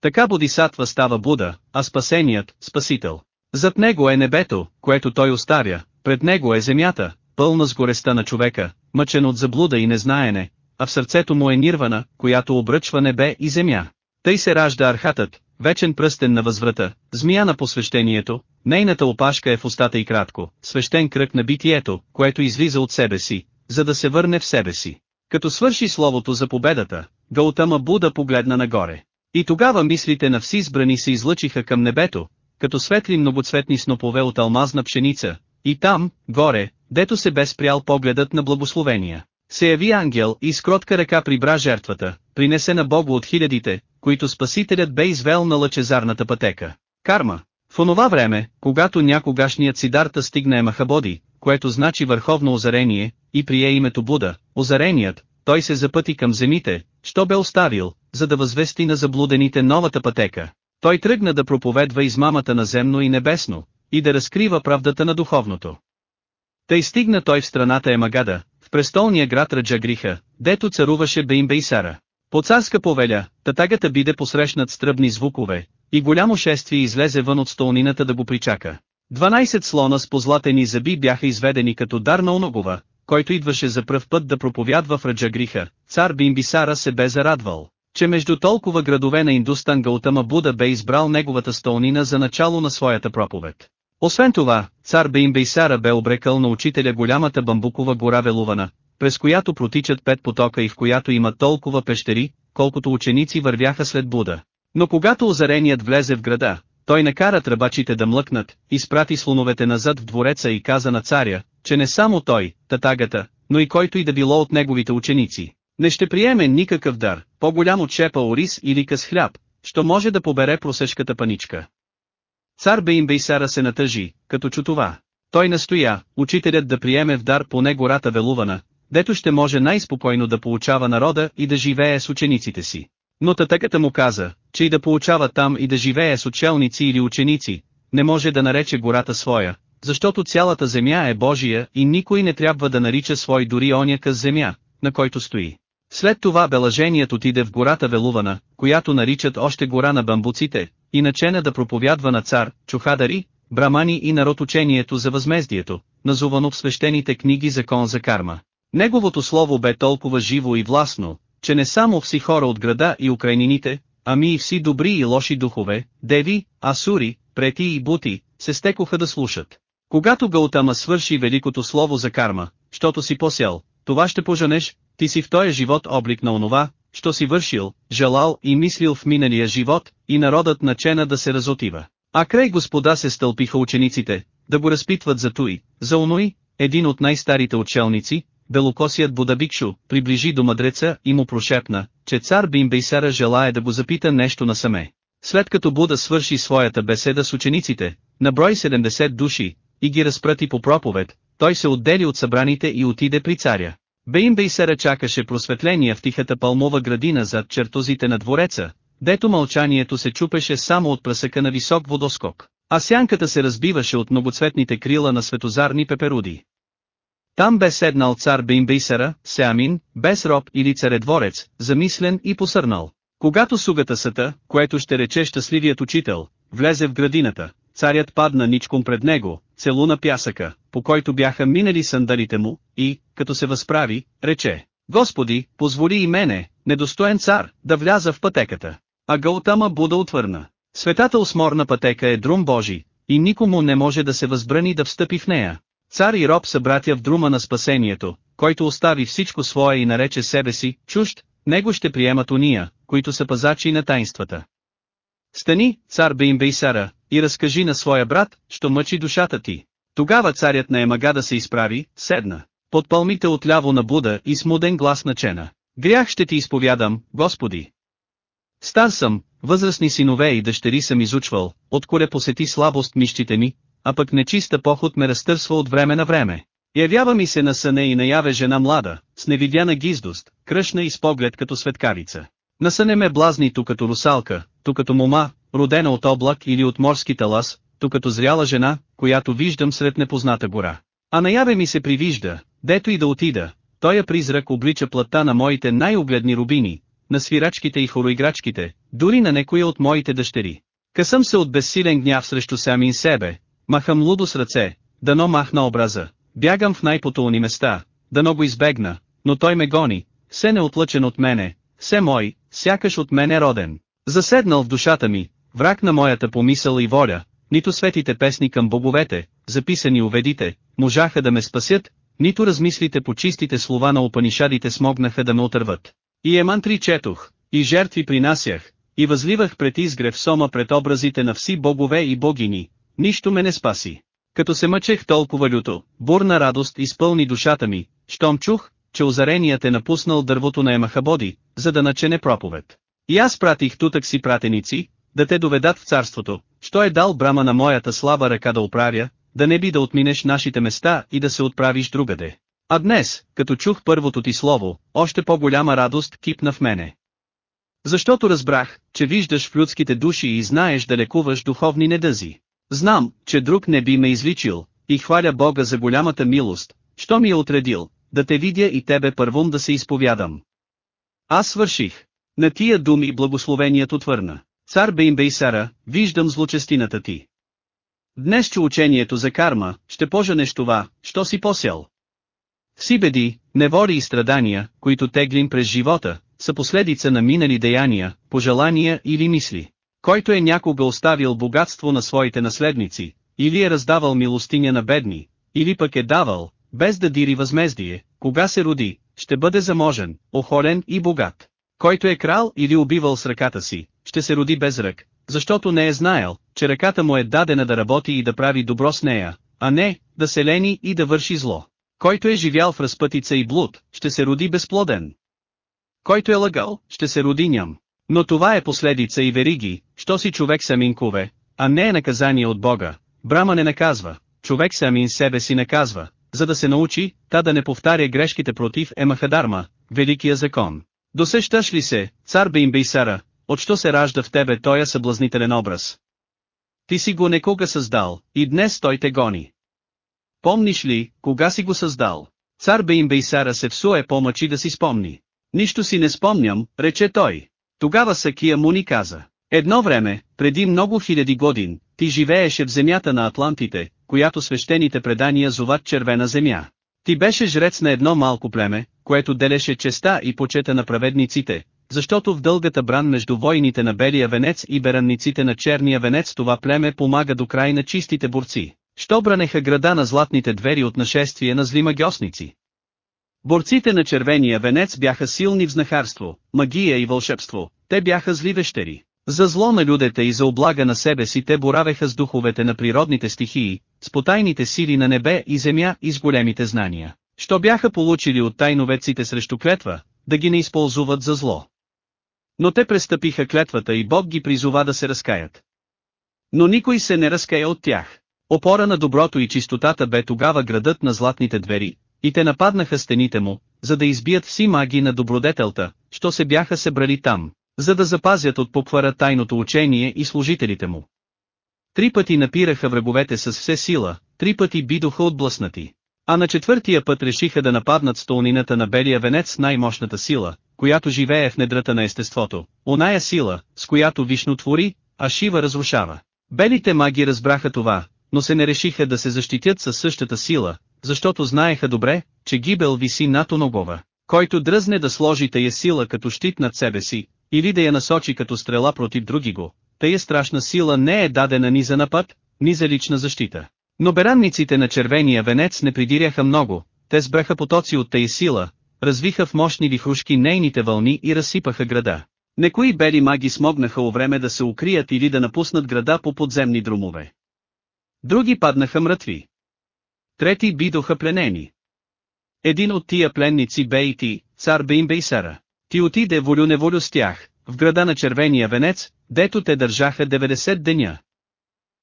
Така Бодисатва става Буда, а спасеният – Спасител. Зад него е небето, което той оставя, пред него е земята, пълна с гореста на човека, мъчен от заблуда и незнаене, а в сърцето му е нирвана, която обръчва небе и земя. Тъй се ражда архатът, вечен пръстен на възврата, змия на посвещението, нейната опашка е в устата и кратко, свещен кръг на битието, което излиза от себе си, за да се върне в себе си. Като свърши словото за победата, Гаутама Буда погледна нагоре. И тогава мислите на вси избрани се излъчиха към небето, като светли многоцветни снопове от алмазна пшеница, и там, горе, дето се бе спрял погледът на благословения. Се яви ангел и с кротка ръка прибра жертвата, принесена Богу от хилядите, които Спасителят бе извел на лъчезарната пътека. Карма. В онова време, когато някогашният Сидарта стигна Махабоди, което значи върховно озарение, и прие името Буда, озареният, той се запъти към земите, що бе оставил, за да възвести на заблудените новата пътека. Той тръгна да проповедва измамата на земно и небесно, и да разкрива правдата на духовното. Тъй стигна той в страната Емагада, в престолния град Раджагриха, дето царуваше Беймбейсара. По царска повеля, татагата биде посрещнат стръбни звукове, и голямо шествие излезе вън от столнината да го причака. 12 слона с позлатени зъби бяха изведени като дар на оногова, който идваше за пръв път да проповядва в Раджагриха, цар Бимбисара се бе зарадвал, че между толкова градове на Индустан Гаутама Буда бе избрал неговата столнина за начало на своята проповед. Освен това, цар Беймбейсара бе обрекал на учителя голямата бамбукова гора Велувана, през която протичат пет потока и в която има толкова пещери, колкото ученици вървяха след Буда. Но когато озареният влезе в града, той накара тръбачите да млъкнат, изпрати слоновете назад в двореца и каза на царя, че не само той, татагата, но и който и да било от неговите ученици, не ще приеме никакъв дар, по-голям от шепа ориз или къс хляб, що може да побере просешката паничка. Цар Беймбейсара се натъжи, като чу това. Той настоя, учителят да приеме в дар поне гората Велувана, дето ще може най-спокойно да получава народа и да живее с учениците си. Но татъката му каза, че и да получава там и да живее с учелници или ученици, не може да нарече гората своя, защото цялата земя е Божия и никой не трябва да нарича свой дори оня къс земя, на който стои. След това белаженият отиде в гората Велувана, която наричат още гора на бамбуците, и начена да проповядва на цар, чухадари, брамани и народ учението за възмездието, назовано в свещените книги закон за карма. Неговото слово бе толкова живо и властно, че не само вси хора от града и украинините, ами и вси добри и лоши духове, деви, асури, прети и бути, се стекоха да слушат. Когато Гаутама свърши великото слово за карма, щото си посял, това ще поженеш, ти си в този живот облик на онова, що си вършил, желал и мислил в миналия живот, и народът начена да се разотива. А край господа се стълпиха учениците, да го разпитват за той, за оной, един от най-старите отшелници, белокосият Будабикшо, приближи до мъдреца и му прошепна, че цар Бимбейсара желая да го запита нещо насаме. След като Буда свърши своята беседа с учениците, на брой 70 души, и ги разпрати по проповед, той се отдели от събраните и отиде при царя. Беймбейсера чакаше просветление в тихата палмова градина зад чертозите на двореца, дето мълчанието се чупеше само от пръсъка на висок водоскок, а сянката се разбиваше от многоцветните крила на светозарни пеперуди. Там бе седнал цар Беймбейсера, Сеамин, без роб или царедворец, замислен и посърнал. Когато сугата сата, което ще рече щастливият учител, влезе в градината, царят падна ничком пред него, целуна пясъка, по който бяха минали сандалите му, и, като се възправи, рече, Господи, позволи и мене, недостоен цар, да вляза в пътеката. А Гаутама Буда отвърна. Светата осморна пътека е друм Божи, и никому не може да се възбрани да встъпи в нея. Цар и роб са братя в друма на спасението, който остави всичко свое и нарече себе си, чужд, него ще приемат уния, които са пазачи на тайнствата. Стани, цар Беймбейсара, и разкажи на своя брат, що мъчи душата ти. Тогава царят на Емага да се изправи, седна. Под пълмите отляво на Буда и смуден глас начена. Грях ще ти изповядам, Господи. Стар съм, възрастни синове и дъщери съм изучвал, откоре посети слабост мищите ми, а пък нечиста поход ме разтърсва от време на време. Явява ми се на съне и наяве жена млада, с невидяна гиздост, кръшна и с поглед като светкарица. На съне ме блазни ту като русалка, ту като мома, родена от облак или от морски талас, ту като зряла жена, която виждам сред непозната гора. А наяве ми се привижда, дето и да отида, тоя призрак облича плътта на моите най-огледни рубини, на свирачките и хороиграчките, дори на некоя от моите дъщери. Късам се от безсилен гняв срещу самин себе, махам лудо с ръце, дано махна образа, бягам в най-потулни места, дано го избегна, но той ме гони, все неотлъчен от мене, все мой, сякаш от мене роден. Заседнал в душата ми, враг на моята помисъл и воля, нито светите песни към боговете, записани уведите, можаха да ме спасят, нито размислите по чистите слова на опанишадите смогнаха да ме отърват. И емантри четох, и жертви принасях, и възливах пред изгрев сома пред образите на вси богове и богини, нищо ме не спаси. Като се мъчех толкова люто, бурна радост изпълни душата ми, щом чух, че озареният е напуснал дървото на Емахабоди, за да начене проповед. И аз пратих тутък си пратеници, да те доведат в царството, що е дал брама на моята слаба ръка да оправя, да не би да отминеш нашите места и да се отправиш другаде. А днес, като чух първото ти слово, още по-голяма радост кипна в мене. Защото разбрах, че виждаш в людските души и знаеш да лекуваш духовни недъзи. Знам, че друг не би ме изличил, и хваля Бога за голямата милост, що ми е отредил, да те видя и тебе първом да се изповядам. Аз свърших. На тия думи благословеният отвърна. Цар Беймбейсара, виждам злочестината ти. Днес чу учението за карма, ще поженеш това, що си посял. Си беди, невори и страдания, които теглим през живота, са последица на минали деяния, пожелания или мисли. Който е някога оставил богатство на своите наследници, или е раздавал милостиня на бедни, или пък е давал, без да дири възмездие, кога се роди, ще бъде заможен, охолен и богат. Който е крал или убивал с ръката си, ще се роди без рък, защото не е знаел, че ръката му е дадена да работи и да прави добро с нея, а не, да се лени и да върши зло. Който е живял в разпътица и блуд, ще се роди безплоден. Който е лъгал, ще се роди ням. Но това е последица и вериги, що си човек саминкове, а не е наказание от Бога. Брама не наказва, човек самин себе си наказва, за да се научи, та да не повтаря грешките против Емахадарма, великия закон. Досещаш ли се, цар Беймбейсара, от що се ражда в тебе тоя съблазнителен образ? Ти си го некога създал, и днес той те гони. Помниш ли, кога си го създал? Цар Беймбейсара се всуе помъчи да си спомни. Нищо си не спомням, рече той. Тогава Сакия му ни каза. Едно време, преди много хиляди годин, ти живееше в земята на Атлантите, която свещените предания зоват червена земя. Ти беше жрец на едно малко племе, което делеше честа и почета на праведниците, защото в дългата бран между войните на белия венец и беранниците на черния венец това племе помага до край на чистите борци, що бранеха града на златните двери от нашествие на зли магиосници. Борците на червения венец бяха силни в знахарство, магия и вълшебство, те бяха зли вещери. За зло на людете и за облага на себе си те боравеха с духовете на природните стихии, с потайните сили на небе и земя и с големите знания, що бяха получили от тайновеците срещу клетва, да ги не използват за зло. Но те престъпиха клетвата и Бог ги призова да се разкаят. Но никой се не разкая от тях. Опора на доброто и чистотата бе тогава градът на златните двери, и те нападнаха стените му, за да избият вси маги на добродетелта, що се бяха събрали там, за да запазят от попвара тайното учение и служителите му. Три пъти напираха враговете с все сила, три пъти бидоха отблъснати. А на четвъртия път решиха да нападнат столнината на белия венец най-мощната сила, която живее в недрата на естеството, оная сила, с която Вишно твори, а Шива разрушава. Белите маги разбраха това, но се не решиха да се защитят със същата сила, защото знаеха добре, че гибел виси над оногова, който дръзне да сложи тая сила като щит над себе си, или да я насочи като стрела против други го, тая страшна сила не е дадена ни за напад, ни за лична защита. Но беранниците на червения венец не придиряха много, те сбраха потоци от тая сила, развиха в мощни вихрушки нейните вълни и разсипаха града. Некои бели маги смогнаха у време да се укрият или да напуснат града по подземни друмове. Други паднаха мрътви. Трети бидоха пленени. Един от тия пленници бе и ти, цар Беймбейсара. Ти отиде волю-неволю с тях, в града на червения венец, дето те държаха 90 деня.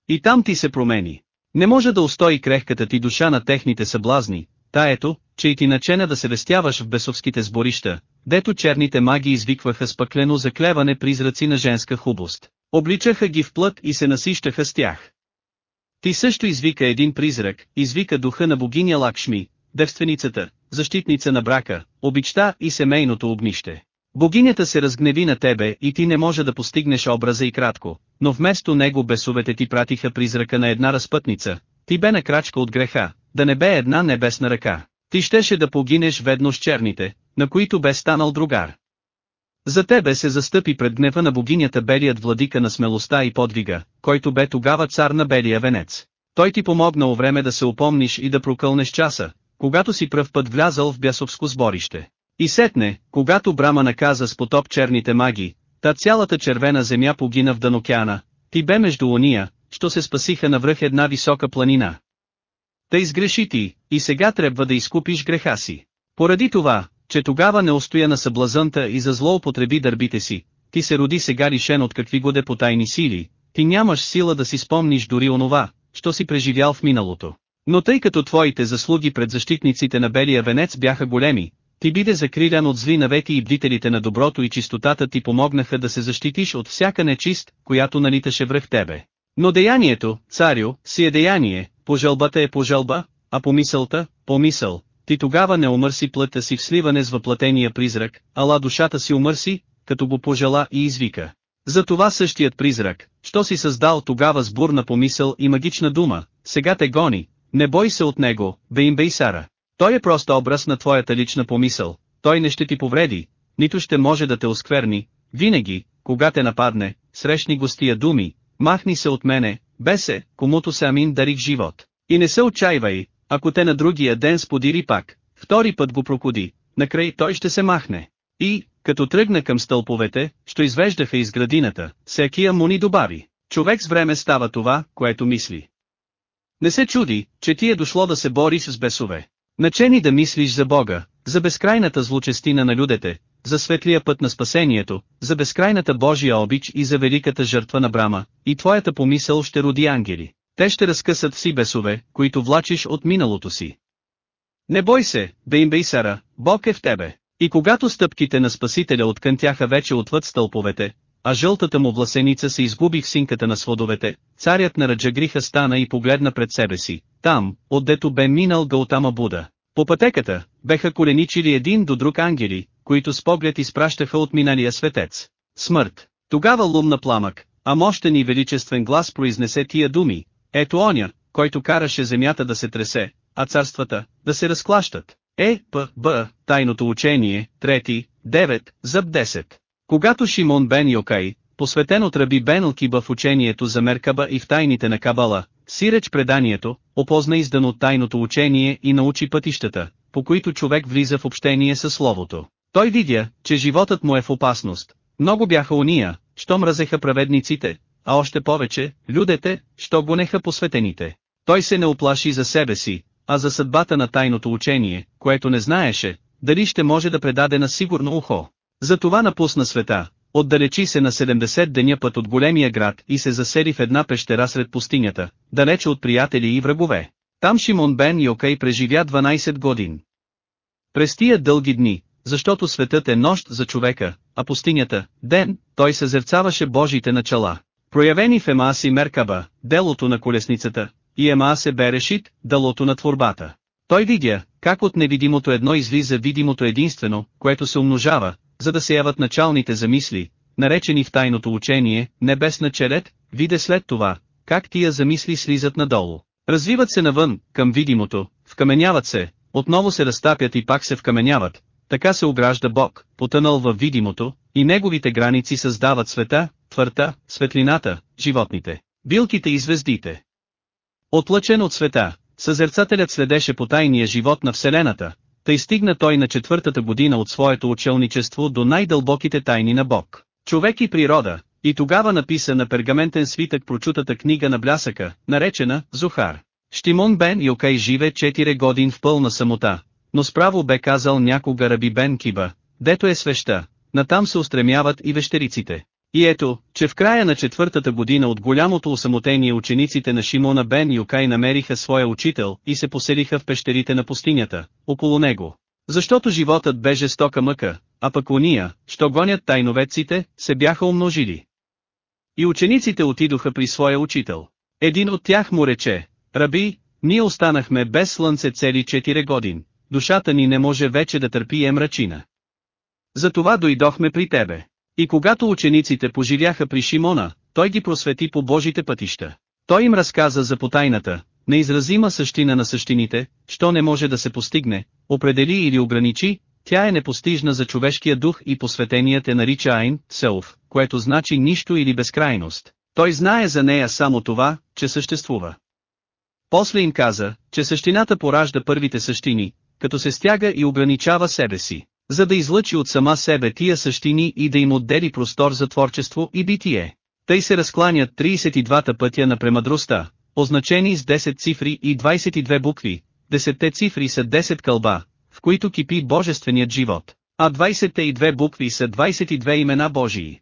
И там ти се промени. Не може да устои крехката ти душа на техните съблазни, та ето, че и ти начена да се вестяваш в бесовските сборища, дето черните маги извикваха спъклено заклеване призраци на женска хубост. Обличаха ги в плът и се насищаха с тях. Ти също извика един призрак, извика духа на богиня Лакшми, девственицата, защитница на брака, обичта и семейното огнище. Богинята се разгневи на тебе и ти не може да постигнеш образа и кратко, но вместо него бесовете ти пратиха призрака на една разпътница, ти бе на крачка от греха, да не бе една небесна ръка. Ти щеше да погинеш ведно с черните, на които бе станал другар. За тебе се застъпи пред гнева на богинята белият владика на смелостта и подвига, който бе тогава цар на белия венец. Той ти помогна у време да се упомниш и да прокълнеш часа, когато си пръв път влязал в бясовско сборище. И сетне, когато Брама наказа с потоп черните маги, та цялата червена земя погина в дънокеана, ти бе между уния, що се спасиха навръх една висока планина. Та изгреши ти, и сега трябва да изкупиш греха си. Поради това, че тогава не устоя на съблазънта и за злоупотреби дърбите си, ти се роди сега лишен от какви годе потайни сили, ти нямаш сила да си спомниш дори онова, що си преживял в миналото. Но тъй като твоите заслуги пред защитниците на Белия венец бяха големи, ти биде закрилян от зли навети и бдителите на доброто и чистотата ти помогнаха да се защитиш от всяка нечист, която налиташе връх тебе. Но деянието, царю, си е деяние, пожълбата е пожълба, а помисълта, помисъл, ти тогава не умърси плътта си в сливане с въплатения призрак, ала душата си умърси, като го пожела и извика. Затова същият призрак, що си създал тогава сбурна помисъл и магична дума, сега те гони, не бой се от него, Беймбейсара. Той е просто образ на твоята лична помисъл, той не ще ти повреди, нито ще може да те оскверни, винаги, кога те нападне, срещни го с тия думи, махни се от мене, бесе, комуто се амин дарих живот. И не се отчаивай, ако те на другия ден сподири пак, втори път го прокуди, накрай той ще се махне. И, като тръгна към стълповете, що извеждаха из градината, всекия му ни добави. Човек с време става това, което мисли. Не се чуди, че ти е дошло да се бориш с бесове. Начени да мислиш за Бога, за безкрайната злочестина на людете, за светлия път на спасението, за безкрайната Божия обич и за великата жертва на Брама, и твоята помисъл ще роди ангели. Те ще разкъсат си бесове, които влачиш от миналото си. Не бой се, Беймбейсара, Бог е в тебе. И когато стъпките на Спасителя откънтяха вече отвъд стълповете, а жълтата му власеница се изгуби в синката на сводовете, царят на Раджагриха стана и погледна пред себе си, там, отдето бе минал Гаутама Буда. По пътеката, беха коленичили един до друг ангели, които с поглед изпращаха от миналия светец. Смърт. Тогава лумна пламък, а мощен и величествен глас произнесе тия думи. Ето оня, който караше земята да се тресе, а царствата, да се разклащат. Е, П, Б, тайното учение, трети, 9, зъб 10. Когато Шимон бен Йокай, посветен от Раби Бен Алкиба в учението за Меркаба и в тайните на Кабала, сиреч преданието, опозна издано от тайното учение и научи пътищата, по които човек влиза в общение със Словото. Той видя, че животът му е в опасност. Много бяха уния, що мразеха праведниците, а още повече, людете, що гонеха посветените. Той се не оплаши за себе си, а за съдбата на тайното учение, което не знаеше, дали ще може да предаде на сигурно ухо. Затова напусна света, отдалечи се на 70 деня път от големия град и се засери в една пещера сред пустинята, далече от приятели и врагове. Там Шимон Бен Йокей преживя 12 годин. През тия дълги дни, защото светът е нощ за човека, а пустинята – ден, той съзерцаваше Божите начала. Проявени в Емаас и Меркаба, делото на колесницата, и Емаас е Берешит, делото на творбата. Той видя, как от невидимото едно излиза видимото единствено, което се умножава, за да се яват началните замисли, наречени в тайното учение, небесна черед, виде след това, как тия замисли слизат надолу. Развиват се навън, към видимото, вкаменяват се, отново се разтапят и пак се вкаменяват, така се огражда Бог, потънал във видимото, и неговите граници създават света, твърта, светлината, животните, билките и звездите. Отлъчен от света, съзерцателят следеше по тайния живот на Вселената, тъй стигна той на четвъртата година от своето учелничество до най-дълбоките тайни на Бог. Човек и природа, и тогава написа на пергаментен свитък прочутата книга на блясъка, наречена Зухар. Штимон Бен Йокай живе 4 годин в пълна самота, но справо бе казал някога Раби Бен Киба, дето е свеща, натам се устремяват и вещериците. И ето, че в края на четвъртата година от голямото усамотение учениците на Шимона Бен Юкай намериха своя учител и се поселиха в пещерите на пустинята, около него. Защото животът бе жестока мъка, а пък уния, що гонят тайновеците, се бяха умножили. И учениците отидоха при своя учител. Един от тях му рече, Раби, ние останахме без слънце цели 4 години, душата ни не може вече да търпи е мрачина. Затова дойдохме при тебе. И когато учениците поживяха при Шимона, той ги просвети по Божите пътища. Той им разказа за потайната, неизразима същина на същините, що не може да се постигне, определи или ограничи, тя е непостижна за човешкия дух и посветеният е нарича Айн, Селф, което значи нищо или безкрайност. Той знае за нея само това, че съществува. После им каза, че същината поражда първите същини, като се стяга и ограничава себе си за да излъчи от сама себе тия същини и да им отдели простор за творчество и битие. Тъй се разкланят 32-та пътя на премъдростта, означени с 10 цифри и 22 букви, 10-те цифри са 10 кълба, в които кипи божественият живот, а 22 букви са 22 имена Божии.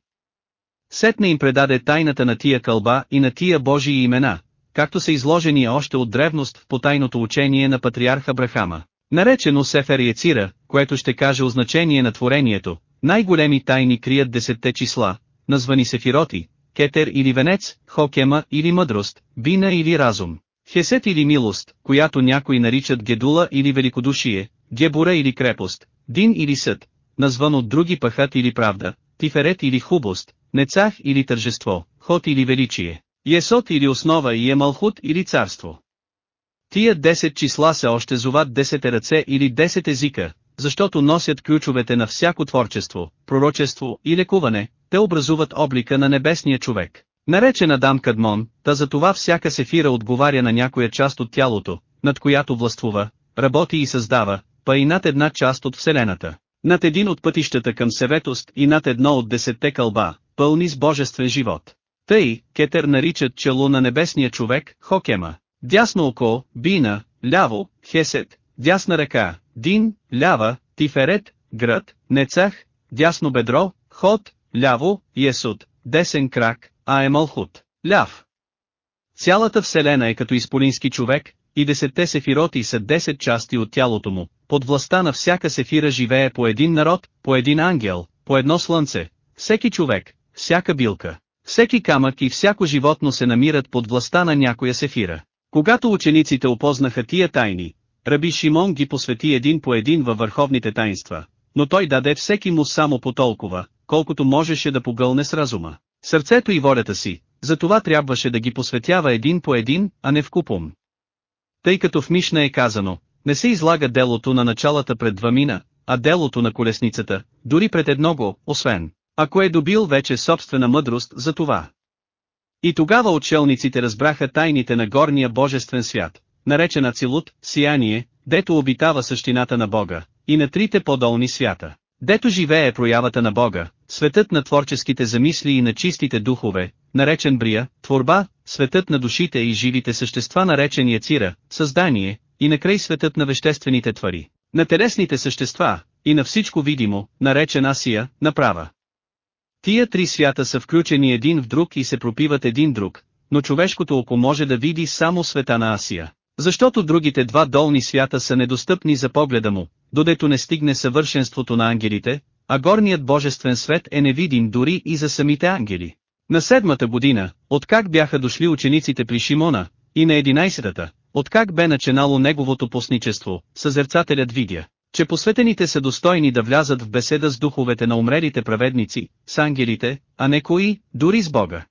Сетне им предаде тайната на тия кълба и на тия Божии имена, както са изложени още от древност в потайното учение на патриарха Брахама. Наречено Сефер Яцира, което ще каже означение на творението, най-големи тайни крият десетте числа, названи Сефироти, Кетер или Венец, Хокема или Мъдрост, Бина или Разум, Хесет или Милост, която някои наричат Гедула или Великодушие, Гебура или Крепост, Дин или Съд, назван от други пахат или Правда, Тиферет или Хубост, Нецах или Тържество, Хот или Величие, Есот или Основа и Емалхут или Царство. Тия 10 числа се още зоват 10 ръце или 10 езика, защото носят ключовете на всяко творчество, пророчество и лекуване, те образуват облика на небесния човек. Наречен Адам Кадмон, та за това всяка сефира отговаря на някоя част от тялото, над която властвува, работи и създава, па и над една част от Вселената. Над един от пътищата към Севетост и над едно от десетте кълба, пълни с божествен живот. Тъй, Кетер наричат чело на небесния човек, Хокема. Дясно око, Бина, ляво, Хесет, дясна ръка, Дин, лява, Тиферет, град, Нецах, дясно бедро, Ход, ляво, Есуд, десен крак, а Емалхут, ляв. Цялата вселена е като изполински човек, и десетте сефироти са 10 части от тялото му, под властта на всяка сефира живее по един народ, по един ангел, по едно слънце, всеки човек, всяка билка, всеки камък и всяко животно се намират под властта на някоя сефира. Когато учениците опознаха тия тайни, Раби Шимон ги посвети един по един във върховните таинства, но той даде всеки му само по толкова, колкото можеше да погълне с разума, сърцето и волята си, затова трябваше да ги посветява един по един, а не в купом. Тъй като в Мишна е казано, не се излага делото на началата пред двамина, а делото на колесницата, дори пред едного, освен, ако е добил вече собствена мъдрост за това. И тогава отшелниците разбраха тайните на горния божествен свят, наречена Цилут, сияние, дето обитава същината на Бога, и на трите по-долни свята, дето живее проявата на Бога, светът на творческите замисли и на чистите духове, наречен Брия, творба, светът на душите и живите същества наречен Яцира, създание, и накрай светът на веществените твари, на телесните същества, и на всичко видимо, наречен Асия, направа. Тия три свята са включени един в друг и се пропиват един друг, но човешкото око може да види само света на Асия. Защото другите два долни свята са недостъпни за погледа му, додето не стигне съвършенството на ангелите, а горният божествен свет е невидим дори и за самите ангели. На седмата година, откак бяха дошли учениците при Шимона, и на единайсетата, откак бе начинало неговото посничество, съзерцателят видя, че посветените са достойни да влязат в беседа с духовете на умрелите праведници, с ангелите, а не кои, дори с Бога.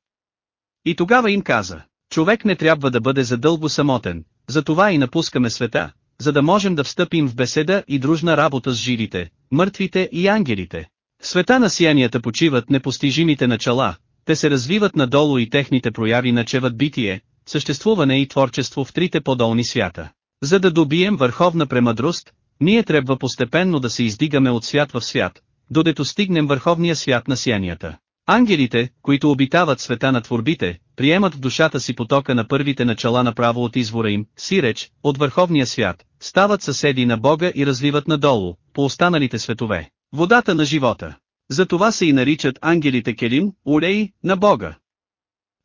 И тогава им каза, човек не трябва да бъде задълго самотен, затова и напускаме света, за да можем да встъпим в беседа и дружна работа с живите, мъртвите и ангелите. В света на сиянията почиват непостижимите начала, те се развиват надолу и техните прояви начеват битие, съществуване и творчество в трите по-долни свята. За да добием върховна премъдрост, ние трябва постепенно да се издигаме от свят в свят, додето стигнем върховния свят на сиянията. Ангелите, които обитават света на творбите, приемат в душата си потока на първите начала направо от извора им, сиреч, от върховния свят, стават съседи на Бога и развиват надолу, по останалите светове, водата на живота. Затова се и наричат ангелите Келим, Улей, на Бога.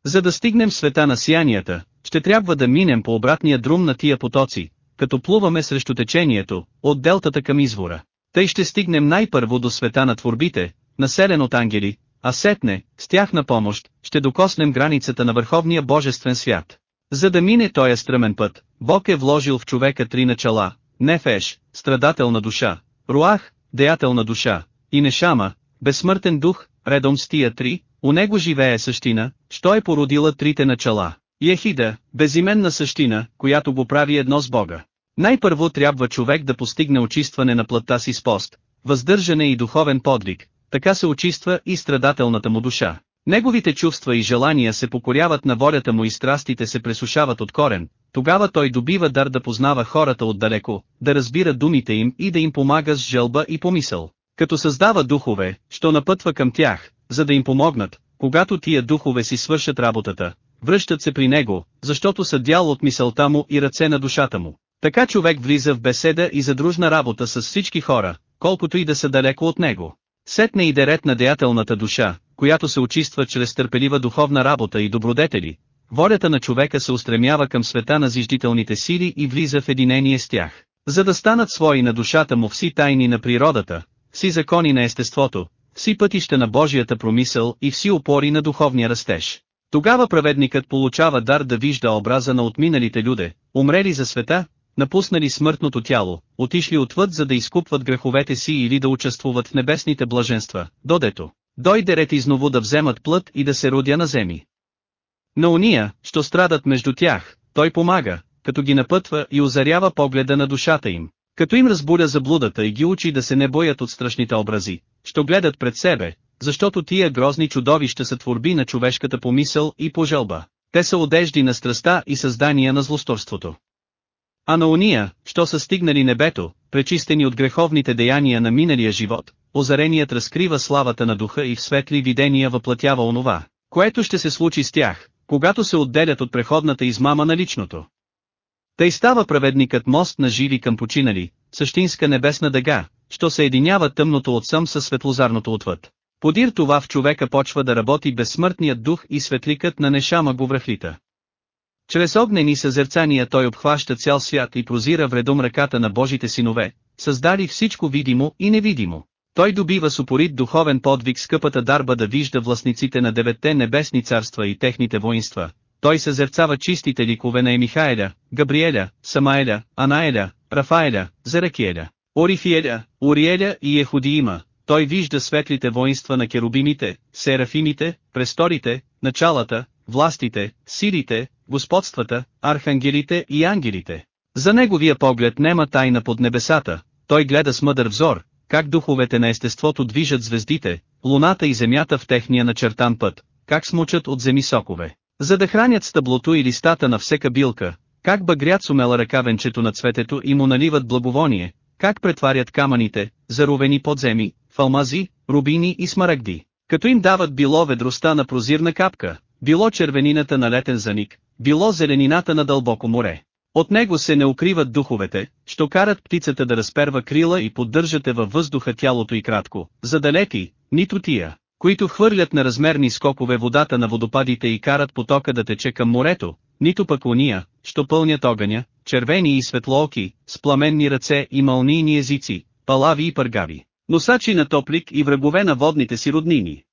За да стигнем света на сиянията, ще трябва да минем по обратния друм на тия потоци, като плуваме срещу течението, от делтата към извора. Тъй ще стигнем най-първо до света на творбите, населен от ангели, а сетне, с тях на помощ, ще докоснем границата на върховния божествен свят. За да мине този стръмен път, Бог е вложил в човека три начала, Нефеш, страдателна душа, Руах, деятелна душа, и Нешама, безсмъртен дух, редом с тия три, у него живее същина, що е породила трите начала. Ехида, безименна същина, която го прави едно с Бога. Най-първо трябва човек да постигне очистване на плътта си с пост, въздържане и духовен подвиг, така се очиства и страдателната му душа. Неговите чувства и желания се покоряват на волята му и страстите се пресушават от корен, тогава той добива дар да познава хората отдалеко, да разбира думите им и да им помага с жълба и помисъл. Като създава духове, що напътва към тях, за да им помогнат, когато тия духове си свършат работата, връщат се при него, защото са дял от мисълта му и ръце на душата му. Така човек влиза в беседа и задружна работа с всички хора, колкото и да са далеко от него. Сетне и дерет на деятелната душа, която се очиства чрез търпелива духовна работа и добродетели, волята на човека се устремява към света на зиждителните сили и влиза в единение с тях. За да станат свои на душата му вси тайни на природата, вси закони на естеството, вси пътища на Божията промисъл и вси опори на духовния растеж. Тогава праведникът получава дар да вижда образа на отминалите люде, умрели за света, напуснали смъртното тяло, отишли отвъд за да изкупват греховете си или да участвуват в небесните блаженства, додето дойде ред изново да вземат плът и да се родя на земи. На уния, що страдат между тях, той помага, като ги напътва и озарява погледа на душата им, като им разбуля заблудата и ги учи да се не боят от страшните образи, що гледат пред себе, защото тия грозни чудовища са творби на човешката помисъл и пожелба. Те са одежди на страста и създания на злосторството. А на уния, що са стигнали небето, пречистени от греховните деяния на миналия живот, озареният разкрива славата на духа и в светли видения въплатява онова, което ще се случи с тях, когато се отделят от преходната измама на личното. Тъй става праведникът мост на живи към починали, същинска небесна дъга, що съединява тъмното отсъм със светлозарното отвъд. Подир това в човека почва да работи безсмъртният дух и светликът на Нешама го връхлита. Чрез огнени съзерцания той обхваща цял свят и прозира вредом ръката на Божите синове, създали всичко видимо и невидимо. Той добива с упорит духовен подвиг скъпата дарба да вижда властниците на деветте небесни царства и техните воинства. Той съзерцава чистите ликове на Емихаеля, Габриеля, Самаеля, Анаеля, Рафаеля, Заракиеля, Орифиеля, Уриеля и Ехудиима. Той вижда светлите воинства на керубимите, серафимите, престорите, началата, властите, силите, господствата, архангелите и ангелите. За неговия поглед нема тайна под небесата, той гледа с мъдър взор, как духовете на естеството движат звездите, луната и земята в техния начертан път, как смучат от земи сокове, за да хранят стъблото и листата на всека билка, как багрят с умела ръка венчето на цветето и му наливат благовоние, как претварят камъните, заровени подземи, в алмази, рубини и смарагди, като им дават било ведростта на прозирна капка, било червенината на летен заник, било зеленината на дълбоко море. От него се не укриват духовете, що карат птицата да разперва крила и поддържате във въздуха тялото и кратко, за да лети, нито тия, които хвърлят на размерни скокове водата на водопадите и карат потока да тече към морето, нито пък уния, що пълнят огъня, червени и светлооки, с пламенни ръце и мълнийни езици, палави и пъргави, носачи на топлик и врагове на водните си роднини.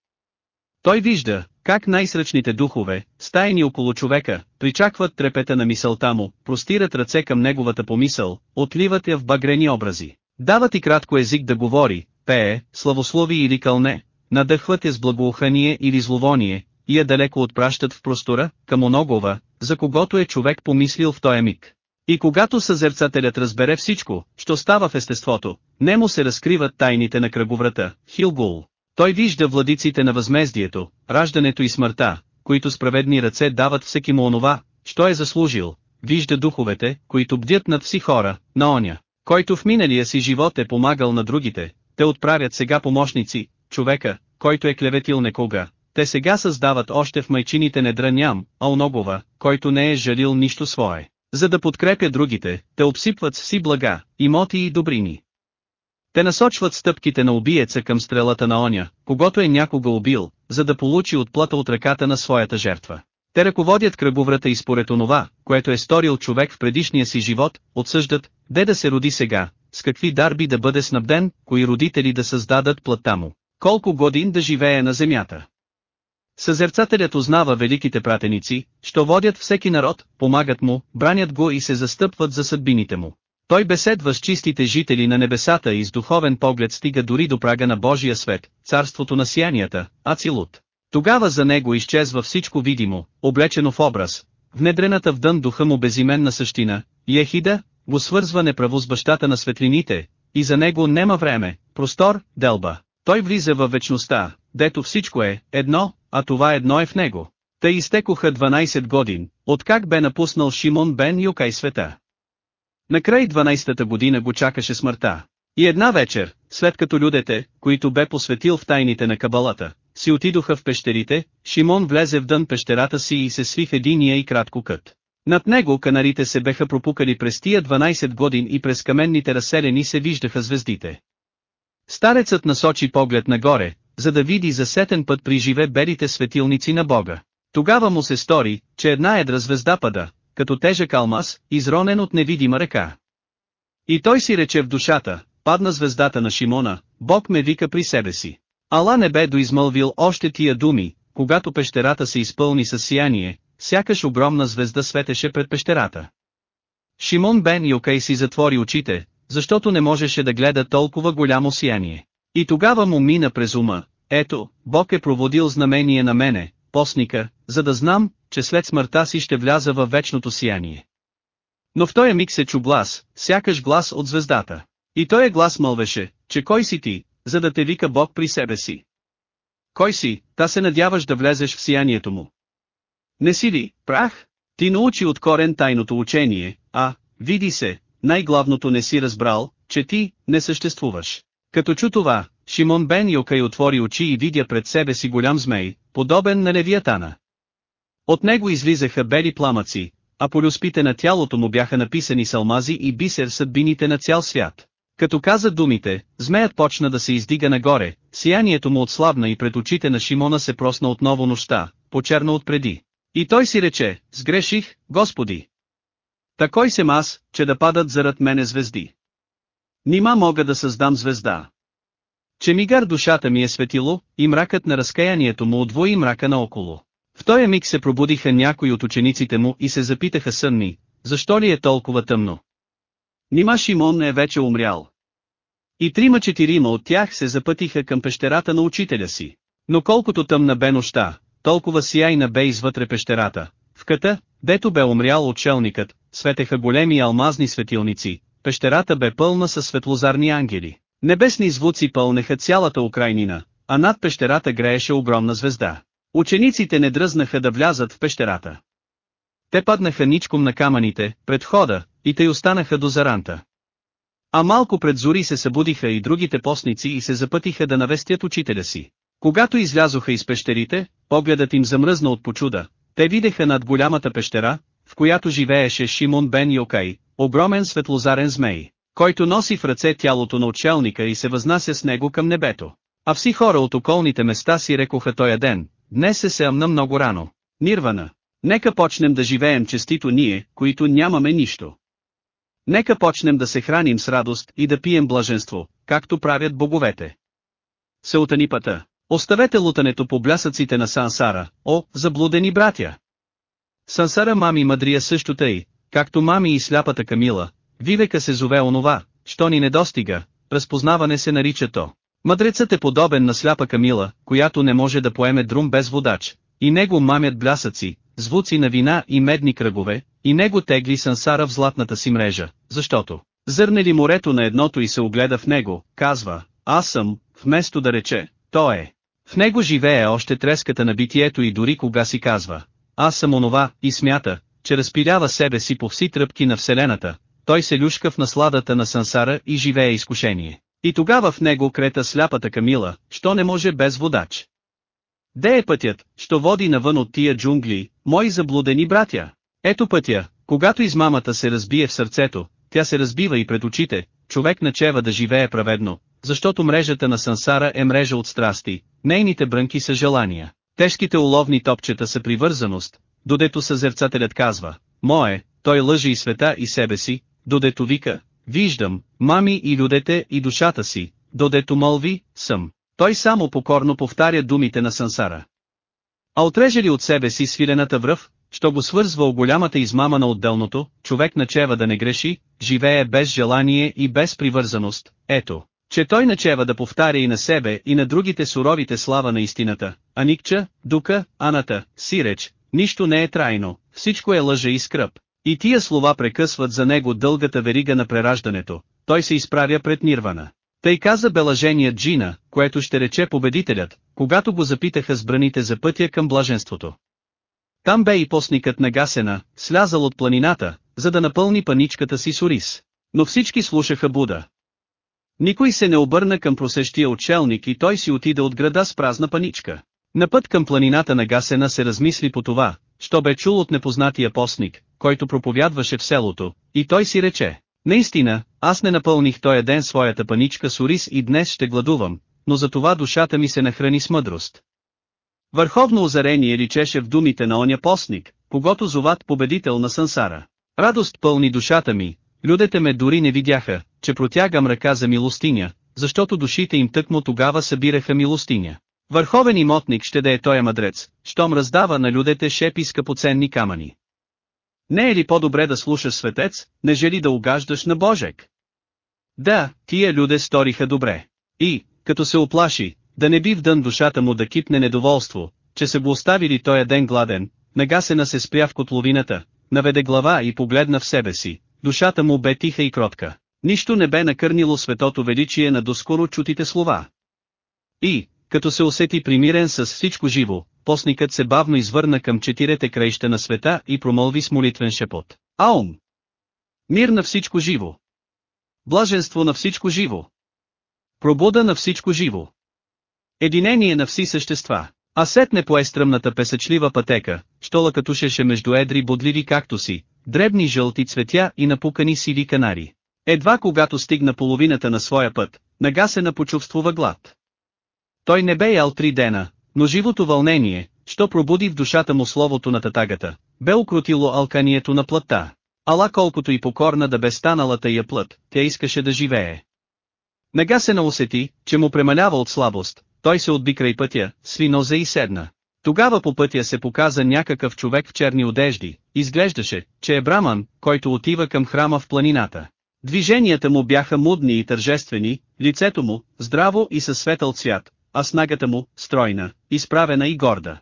Той вижда, как най-сръчните духове, стаяни около човека, причакват трепета на мисълта му, простират ръце към неговата помисъл, отливат я в багрени образи. Дават и кратко език да говори, пее, славослови или кълне, надъхват я с благоухание или зловоние, и я далеко отпращат в простора, към оногова, за когото е човек помислил в този миг. И когато съзерцателят разбере всичко, що става в естеството, не му се разкриват тайните на кръговрата, Хилгул. Той вижда владиците на възмездието, раждането и смъртта, които справедни ръце дават всеки му онова, що е заслужил, вижда духовете, които бдят над вси хора, на оня, който в миналия си живот е помагал на другите, те отправят сега помощници, човека, който е клеветил некога, те сега създават още в майчините недраням, а оногова, който не е жалил нищо свое. За да подкрепя другите, те обсипват си блага, имоти и добрини. Те насочват стъпките на убиеца към стрелата на оня, когато е някога убил, за да получи отплата от ръката на своята жертва. Те ръководят кръговрата и според онова, което е сторил човек в предишния си живот, отсъждат, де да се роди сега, с какви дарби да бъде снабден, кои родители да създадат плътта му, колко годин да живее на земята. Съзерцателят узнава великите пратеници, що водят всеки народ, помагат му, бранят го и се застъпват за съдбините му. Той беседва с чистите жители на небесата и с духовен поглед стига дори до прага на Божия свет, царството на сиянията, Ацилут. Тогава за него изчезва всичко видимо, облечено в образ, внедрената в дън духа му безименна същина, Ехида, го свързва неправо с бащата на светлините, и за него нема време, простор, делба. Той влиза във вечността, дето всичко е, едно, а това едно е в него. Та изтекоха 12 годин, откак бе напуснал Шимон бен Юкай света. Накрай 12-та година го чакаше смъртта. И една вечер, след като людете, които бе посветил в тайните на кабалата, си отидоха в пещерите, Шимон влезе в дън пещерата си и се сви в единия и кратко кът. Над него канарите се беха пропукали през тия 12 години и през каменните разселени се виждаха звездите. Старецът насочи поглед нагоре, за да види за сетен път при живе белите светилници на Бога. Тогава му се стори, че една едра звезда пада, като тежък алмаз, изронен от невидима ръка. И той си рече в душата, падна звездата на Шимона, Бог ме вика при себе си. Ала не бе доизмълвил още тия думи, когато пещерата се изпълни с сияние, сякаш огромна звезда светеше пред пещерата. Шимон Бен Йокей си затвори очите, защото не можеше да гледа толкова голямо сияние. И тогава му мина през ума, ето, Бог е проводил знамение на мене, постника, за да знам, че след смъртта си ще вляза във вечното сияние. Но в този миг се чу глас, сякаш глас от звездата. И той е глас мълвеше, че кой си ти, за да те вика Бог при себе си. Кой си, та се надяваш да влезеш в сиянието му. Не си ли, прах? Ти научи от корен тайното учение, а, види се, най-главното не си разбрал, че ти, не съществуваш. Като чу това, Шимон Бен Йокай отвори очи и видя пред себе си голям змей, подобен на левиатана. От него излизаха бели пламъци, а по люспите на тялото му бяха написани салмази и бисер съдбините на цял свят. Като каза думите, змеят почна да се издига нагоре, сиянието му отслабна и пред очите на Шимона се просна отново нощта, почерна отпреди. И той си рече, сгреших, Господи. Такой съм аз, че да падат зарад мене звезди. Нима мога да създам звезда. че мигар душата ми е светило, и мракът на разкаянието му отвои мрака наоколо. В този миг се пробудиха някои от учениците му и се запитаха сънни, защо ли е толкова тъмно? Нима Шимон е вече умрял. И трима-четирима от тях се запътиха към пещерата на учителя си. Но колкото тъмна бе нощта, толкова сияйна бе извътре пещерата. В ката, дето бе умрял отшелникът, светеха големи алмазни светилници, пещерата бе пълна със светлозарни ангели. Небесни звуци пълнеха цялата Украйнина, а над пещерата грееше огромна звезда. Учениците не дръзнаха да влязат в пещерата. Те паднаха ничком на камъните, пред входа, и те останаха до заранта. А малко пред зори се събудиха и другите постници и се запътиха да навестят учителя си. Когато излязоха из пещерите, погледът им замръзна от почуда, те видяха над голямата пещера, в която живееше Шимон бен Йокай, огромен светлозарен змей, който носи в ръце тялото на отшелника и се възнася с него към небето. А вси хора от околните места си рекоха тоя ден, днес се съмна много рано. Нирвана. Нека почнем да живеем честито ние, които нямаме нищо. Нека почнем да се храним с радост и да пием блаженство, както правят боговете. Сеутанипата. Оставете лутането по блясъците на Сансара, о, заблудени братя! Сансара мами Мадрия също тъй, както мами и сляпата Камила, вивека се зове онова, що ни не достига, разпознаване се нарича то. Мъдрецът е подобен на сляпа Камила, която не може да поеме друм без водач, и него мамят блясъци, звуци на вина и медни кръгове, и него тегли сансара в златната си мрежа, защото, зърне ли морето на едното и се огледа в него, казва, аз съм, вместо да рече, то е. В него живее още треската на битието и дори кога си казва, аз съм онова, и смята, че разпилява себе си по вси тръпки на Вселената, той се люшка в насладата на сансара и живее изкушение. И тогава в него крета сляпата Камила, що не може без водач. Де е пътят, що води навън от тия джунгли, мои заблудени братя? Ето пътя, когато измамата се разбие в сърцето, тя се разбива и пред очите, човек начева да живее праведно, защото мрежата на сансара е мрежа от страсти, нейните брънки са желания, тежките уловни топчета са привързаност, додето съзерцателят казва, мое, той лъжи и света и себе си, додето вика, виждам, мами и людете и душата си, додето молви, съм. Той само покорно повтаря думите на сансара. А отреже ли от себе си свилената връв, що го свързва голямата измама на отделното, човек начева да не греши, живее без желание и без привързаност, ето, че той начева да повтаря и на себе и на другите суровите слава на истината, Аникча, Дука, Аната, Сиреч, нищо не е трайно, всичко е лъжа и скръп. И тия слова прекъсват за него дългата верига на прераждането, той се изправя пред Нирвана. Тъй каза белаженият Джина, което ще рече победителят, когато го запитаха с браните за пътя към блаженството. Там бе и постникът на Гасена, слязал от планината, за да напълни паничката си с орис. Но всички слушаха Буда. Никой се не обърна към просещия отшелник и той си отида от града с празна паничка. На път към планината на Гасена се размисли по това, що бе чул от непознатия постник, който проповядваше в селото, и той си рече, наистина, аз не напълних тоя ден своята паничка с ориз и днес ще гладувам, но за това душата ми се нахрани с мъдрост. Върховно озарение личеше в думите на оня постник, когато зоват победител на сансара. Радост пълни душата ми, людете ме дори не видяха, че протягам ръка за милостиня, защото душите им тъкмо тогава събираха милостиня. Върховен имотник ще да е той мъдрец, щом раздава на людете шепи скъпоценни камъни. Не е ли по-добре да слушаш светец, нежели да угаждаш на Божек? Да, тия люде сториха добре. И, като се оплаши, да не би в дън душата му да кипне недоволство, че са го оставили тоя ден гладен, нагасена се спря в котловината, наведе глава и погледна в себе си, душата му бе тиха и кротка. Нищо не бе накърнило светото величие на доскоро чутите слова. И, като се усети примирен с всичко живо, постникът се бавно извърна към четирите краища на света и промълви с молитвен шепот. Аум! Мир на всичко живо! Блаженство на всичко живо! Пробуда на всичко живо! Единение на вси същества! А сетне по естръмната песъчлива пътека, що лъкатушеше между едри бодливи кактуси, дребни жълти цветя и напукани сиви канари. Едва когато стигна половината на своя път, нагасена почувствува глад. Той не бе ял три дена, но живото вълнение, що пробуди в душата му словото на татагата, бе укротило алканието на плътта. Ала колкото и покорна да бе станала тая плът, тя искаше да живее. Нега се наусети, че му премалява от слабост, той се отби край пътя, свиноза и седна. Тогава по пътя се показа някакъв човек в черни одежди, изглеждаше, че е браман, който отива към храма в планината. Движенията му бяха мудни и тържествени, лицето му, здраво и със светъл цвят, а снагата му, стройна, изправена и горда.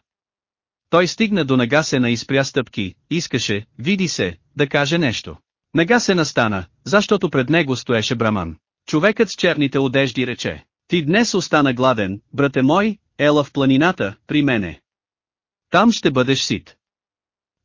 Той стигна до нагасена и спря стъпки, искаше, види се, да каже нещо. Нагасена настана, защото пред него стоеше браман. Човекът с черните одежди рече, ти днес остана гладен, брате мой, ела в планината, при мене. Там ще бъдеш сит.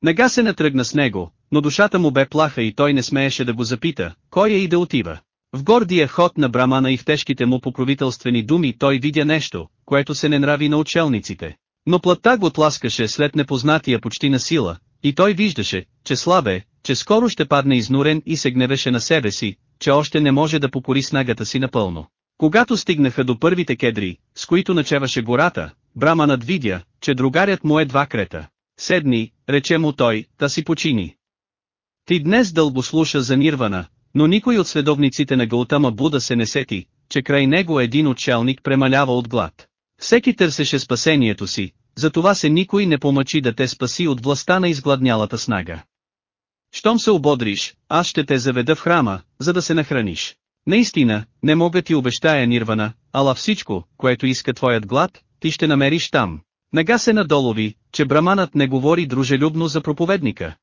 Нага се натръгна с него, но душата му бе плаха и той не смееше да го запита, кой е и да отива. В гордия ход на Брамана и в тежките му покровителствени думи той видя нещо, което се не нрави на учелниците. Но плътта го тласкаше след непознатия почти на сила, и той виждаше, че слабе, че скоро ще падне изнурен и се гневеше на себе си, че още не може да покори снагата си напълно. Когато стигнаха до първите кедри, с които начеваше гората, Браманът видя, че другарят му е два крета. Седни, рече му той, да си почини. Ти днес дълго слуша за Нирвана, но никой от следовниците на Гаутама Буда се не сети, че край него един отшелник премалява от глад. Всеки търсеше спасението си, затова се никой не помъчи да те спаси от властта на изгладнялата снага. Щом се ободриш, аз ще те заведа в храма, за да се нахраниш. Наистина, не мога ти обещая Нирвана, ала всичко, което иска твоят глад, ти ще намериш там. Нага се надолови, че браманът не говори дружелюбно за проповедника.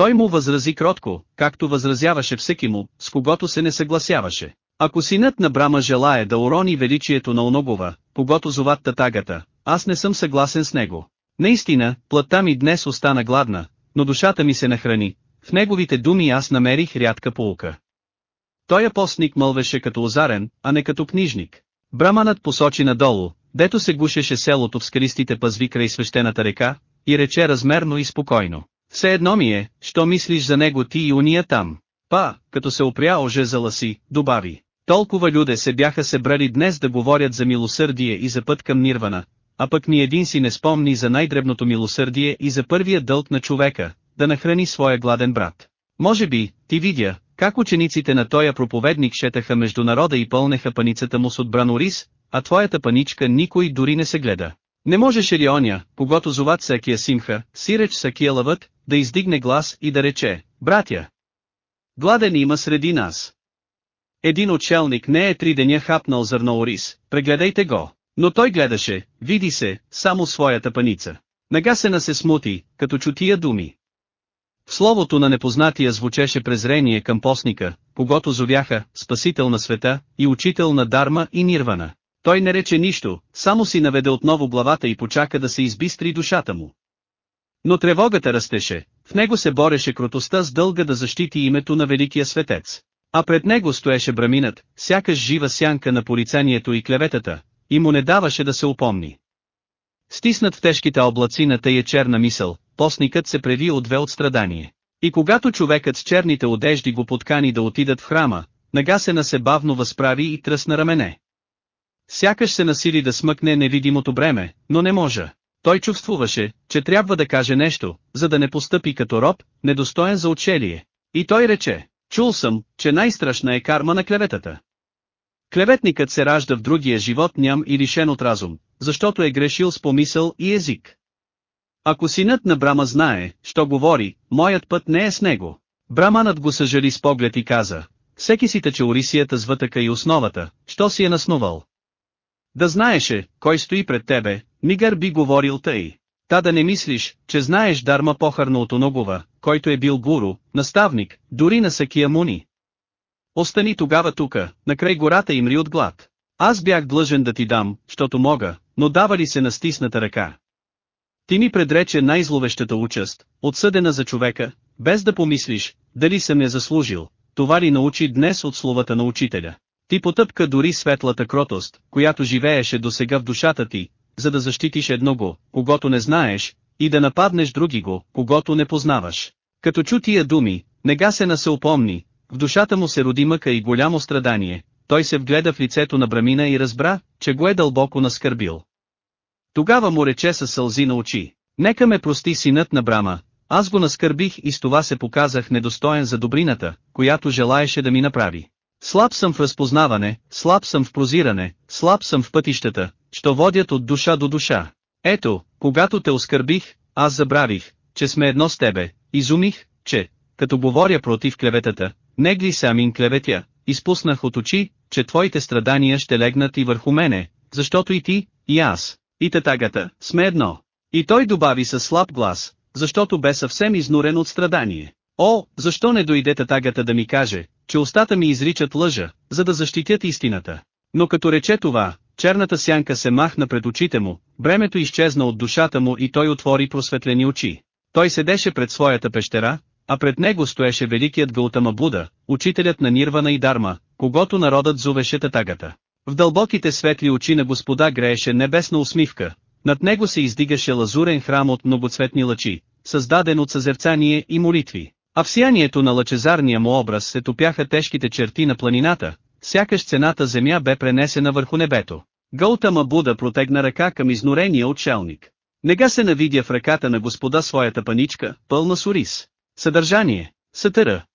Той му възрази кротко, както възразяваше всеки му, с когото се не съгласяваше. Ако синът на Брама желая да урони величието на оногова, когато зоват татагата, аз не съм съгласен с него. Наистина, плътта ми днес остана гладна, но душата ми се нахрани, в неговите думи аз намерих рядка полука. Той апостник мълвеше като озарен, а не като книжник. Браманът посочи надолу, дето се гушеше селото в скалистите пазви край свещената река, и рече размерно и спокойно. Все едно ми е, що мислиш за него ти и уния там. Па, като се опря оже за ласи, добави. Толкова люде се бяха събрали днес да говорят за милосърдие и за път към Нирвана, а пък ни един си не спомни за най-дребното милосърдие и за първия дълг на човека, да нахрани своя гладен брат. Може би, ти видя, как учениците на тоя проповедник шетаха между народа и пълнеха паницата му с отбрано рис, а твоята паничка никой дори не се гледа. Не можеше ли оня, когато зоват Сакия Симха, сиреч Сакия Лъвът, да издигне глас и да рече, братя, гладен има среди нас. Един отшелник не е три деня хапнал зърно ориз, прегледайте го. Но той гледаше, види се, само своята паница. Нагасена се смути, като чутия думи. В словото на непознатия звучеше презрение към постника, когато зовяха, спасител на света, и учител на Дарма и Нирвана. Той не рече нищо, само си наведе отново главата и почака да се избистри душата му. Но тревогата растеше, в него се бореше кротостта с дълга да защити името на великия светец. А пред него стоеше браминът, сякаш жива сянка на порицанието и клеветата, и му не даваше да се упомни. Стиснат в тежките облаци на тая черна мисъл, постникът се преви от две от страдание. И когато човекът с черните одежди го подкани да отидат в храма, нагасена се бавно възправи и тръсна рамене. Сякаш се насили да смъкне невидимото бреме, но не може. Той чувствуваше, че трябва да каже нещо, за да не постъпи като роб, недостоен за учелие. И той рече, чул съм, че най-страшна е карма на клеветата. Клеветникът се ражда в другия живот ням и лишен от разум, защото е грешил с помисъл и език. Ако синът на Брама знае, що говори, моят път не е с него. Браманът го съжали с поглед и каза, всеки си тъче орисията с вътъка и основата, що си е наснувал. Да знаеше, кой стои пред тебе, Мигър би говорил тъй. Та да не мислиш, че знаеш Дарма похарно от Оногова, който е бил гуру, наставник, дори на Сакия Муни. Остани тогава тука, накрай гората и мри от глад. Аз бях длъжен да ти дам, защото мога, но дава ли се на стисната ръка? Ти ми предрече най-зловещата участ, отсъдена за човека, без да помислиш, дали съм я заслужил, това ли научи днес от словата на учителя. Ти потъпка дори светлата кротост, която живееше до сега в душата ти, за да защитиш едного, когато не знаеш, и да нападнеш други го, когато не познаваш. Като чу тия думи, негасена се упомни, в душата му се роди мъка и голямо страдание, той се вгледа в лицето на Брамина и разбра, че го е дълбоко наскърбил. Тогава му рече със сълзи на очи, нека ме прости синът на Брама, аз го наскърбих и с това се показах недостоен за добрината, която желаеше да ми направи. Слаб съм в разпознаване, слаб съм в прозиране, слаб съм в пътищата, що водят от душа до душа. Ето, когато те оскърбих, аз забравих, че сме едно с тебе, изумих, че, като говоря против клеветата, не гли самин клеветя, изпуснах от очи, че твоите страдания ще легнат и върху мене, защото и ти, и аз, и татагата, сме едно. И той добави със слаб глас, защото бе съвсем изнурен от страдание. О, защо не дойде татагата да ми каже, че устата ми изричат лъжа, за да защитят истината. Но като рече това, черната сянка се махна пред очите му, бремето изчезна от душата му и той отвори просветлени очи. Той седеше пред своята пещера, а пред него стоеше великият Гаутама Буда, учителят на Нирвана и Дарма, когато народът зовеше татагата. В дълбоките светли очи на господа грееше небесна усмивка, над него се издигаше лазурен храм от многоцветни лъчи, създаден от съзерцание и молитви. А в сиянието на лъчезарния му образ се топяха тежките черти на планината, сякаш цената земя бе пренесена върху небето. Гълтама Буда протегна ръка към изнорения отшелник. Нега се навидя в ръката на господа своята паничка, пълна с ориз. Съдържание. Сатъра.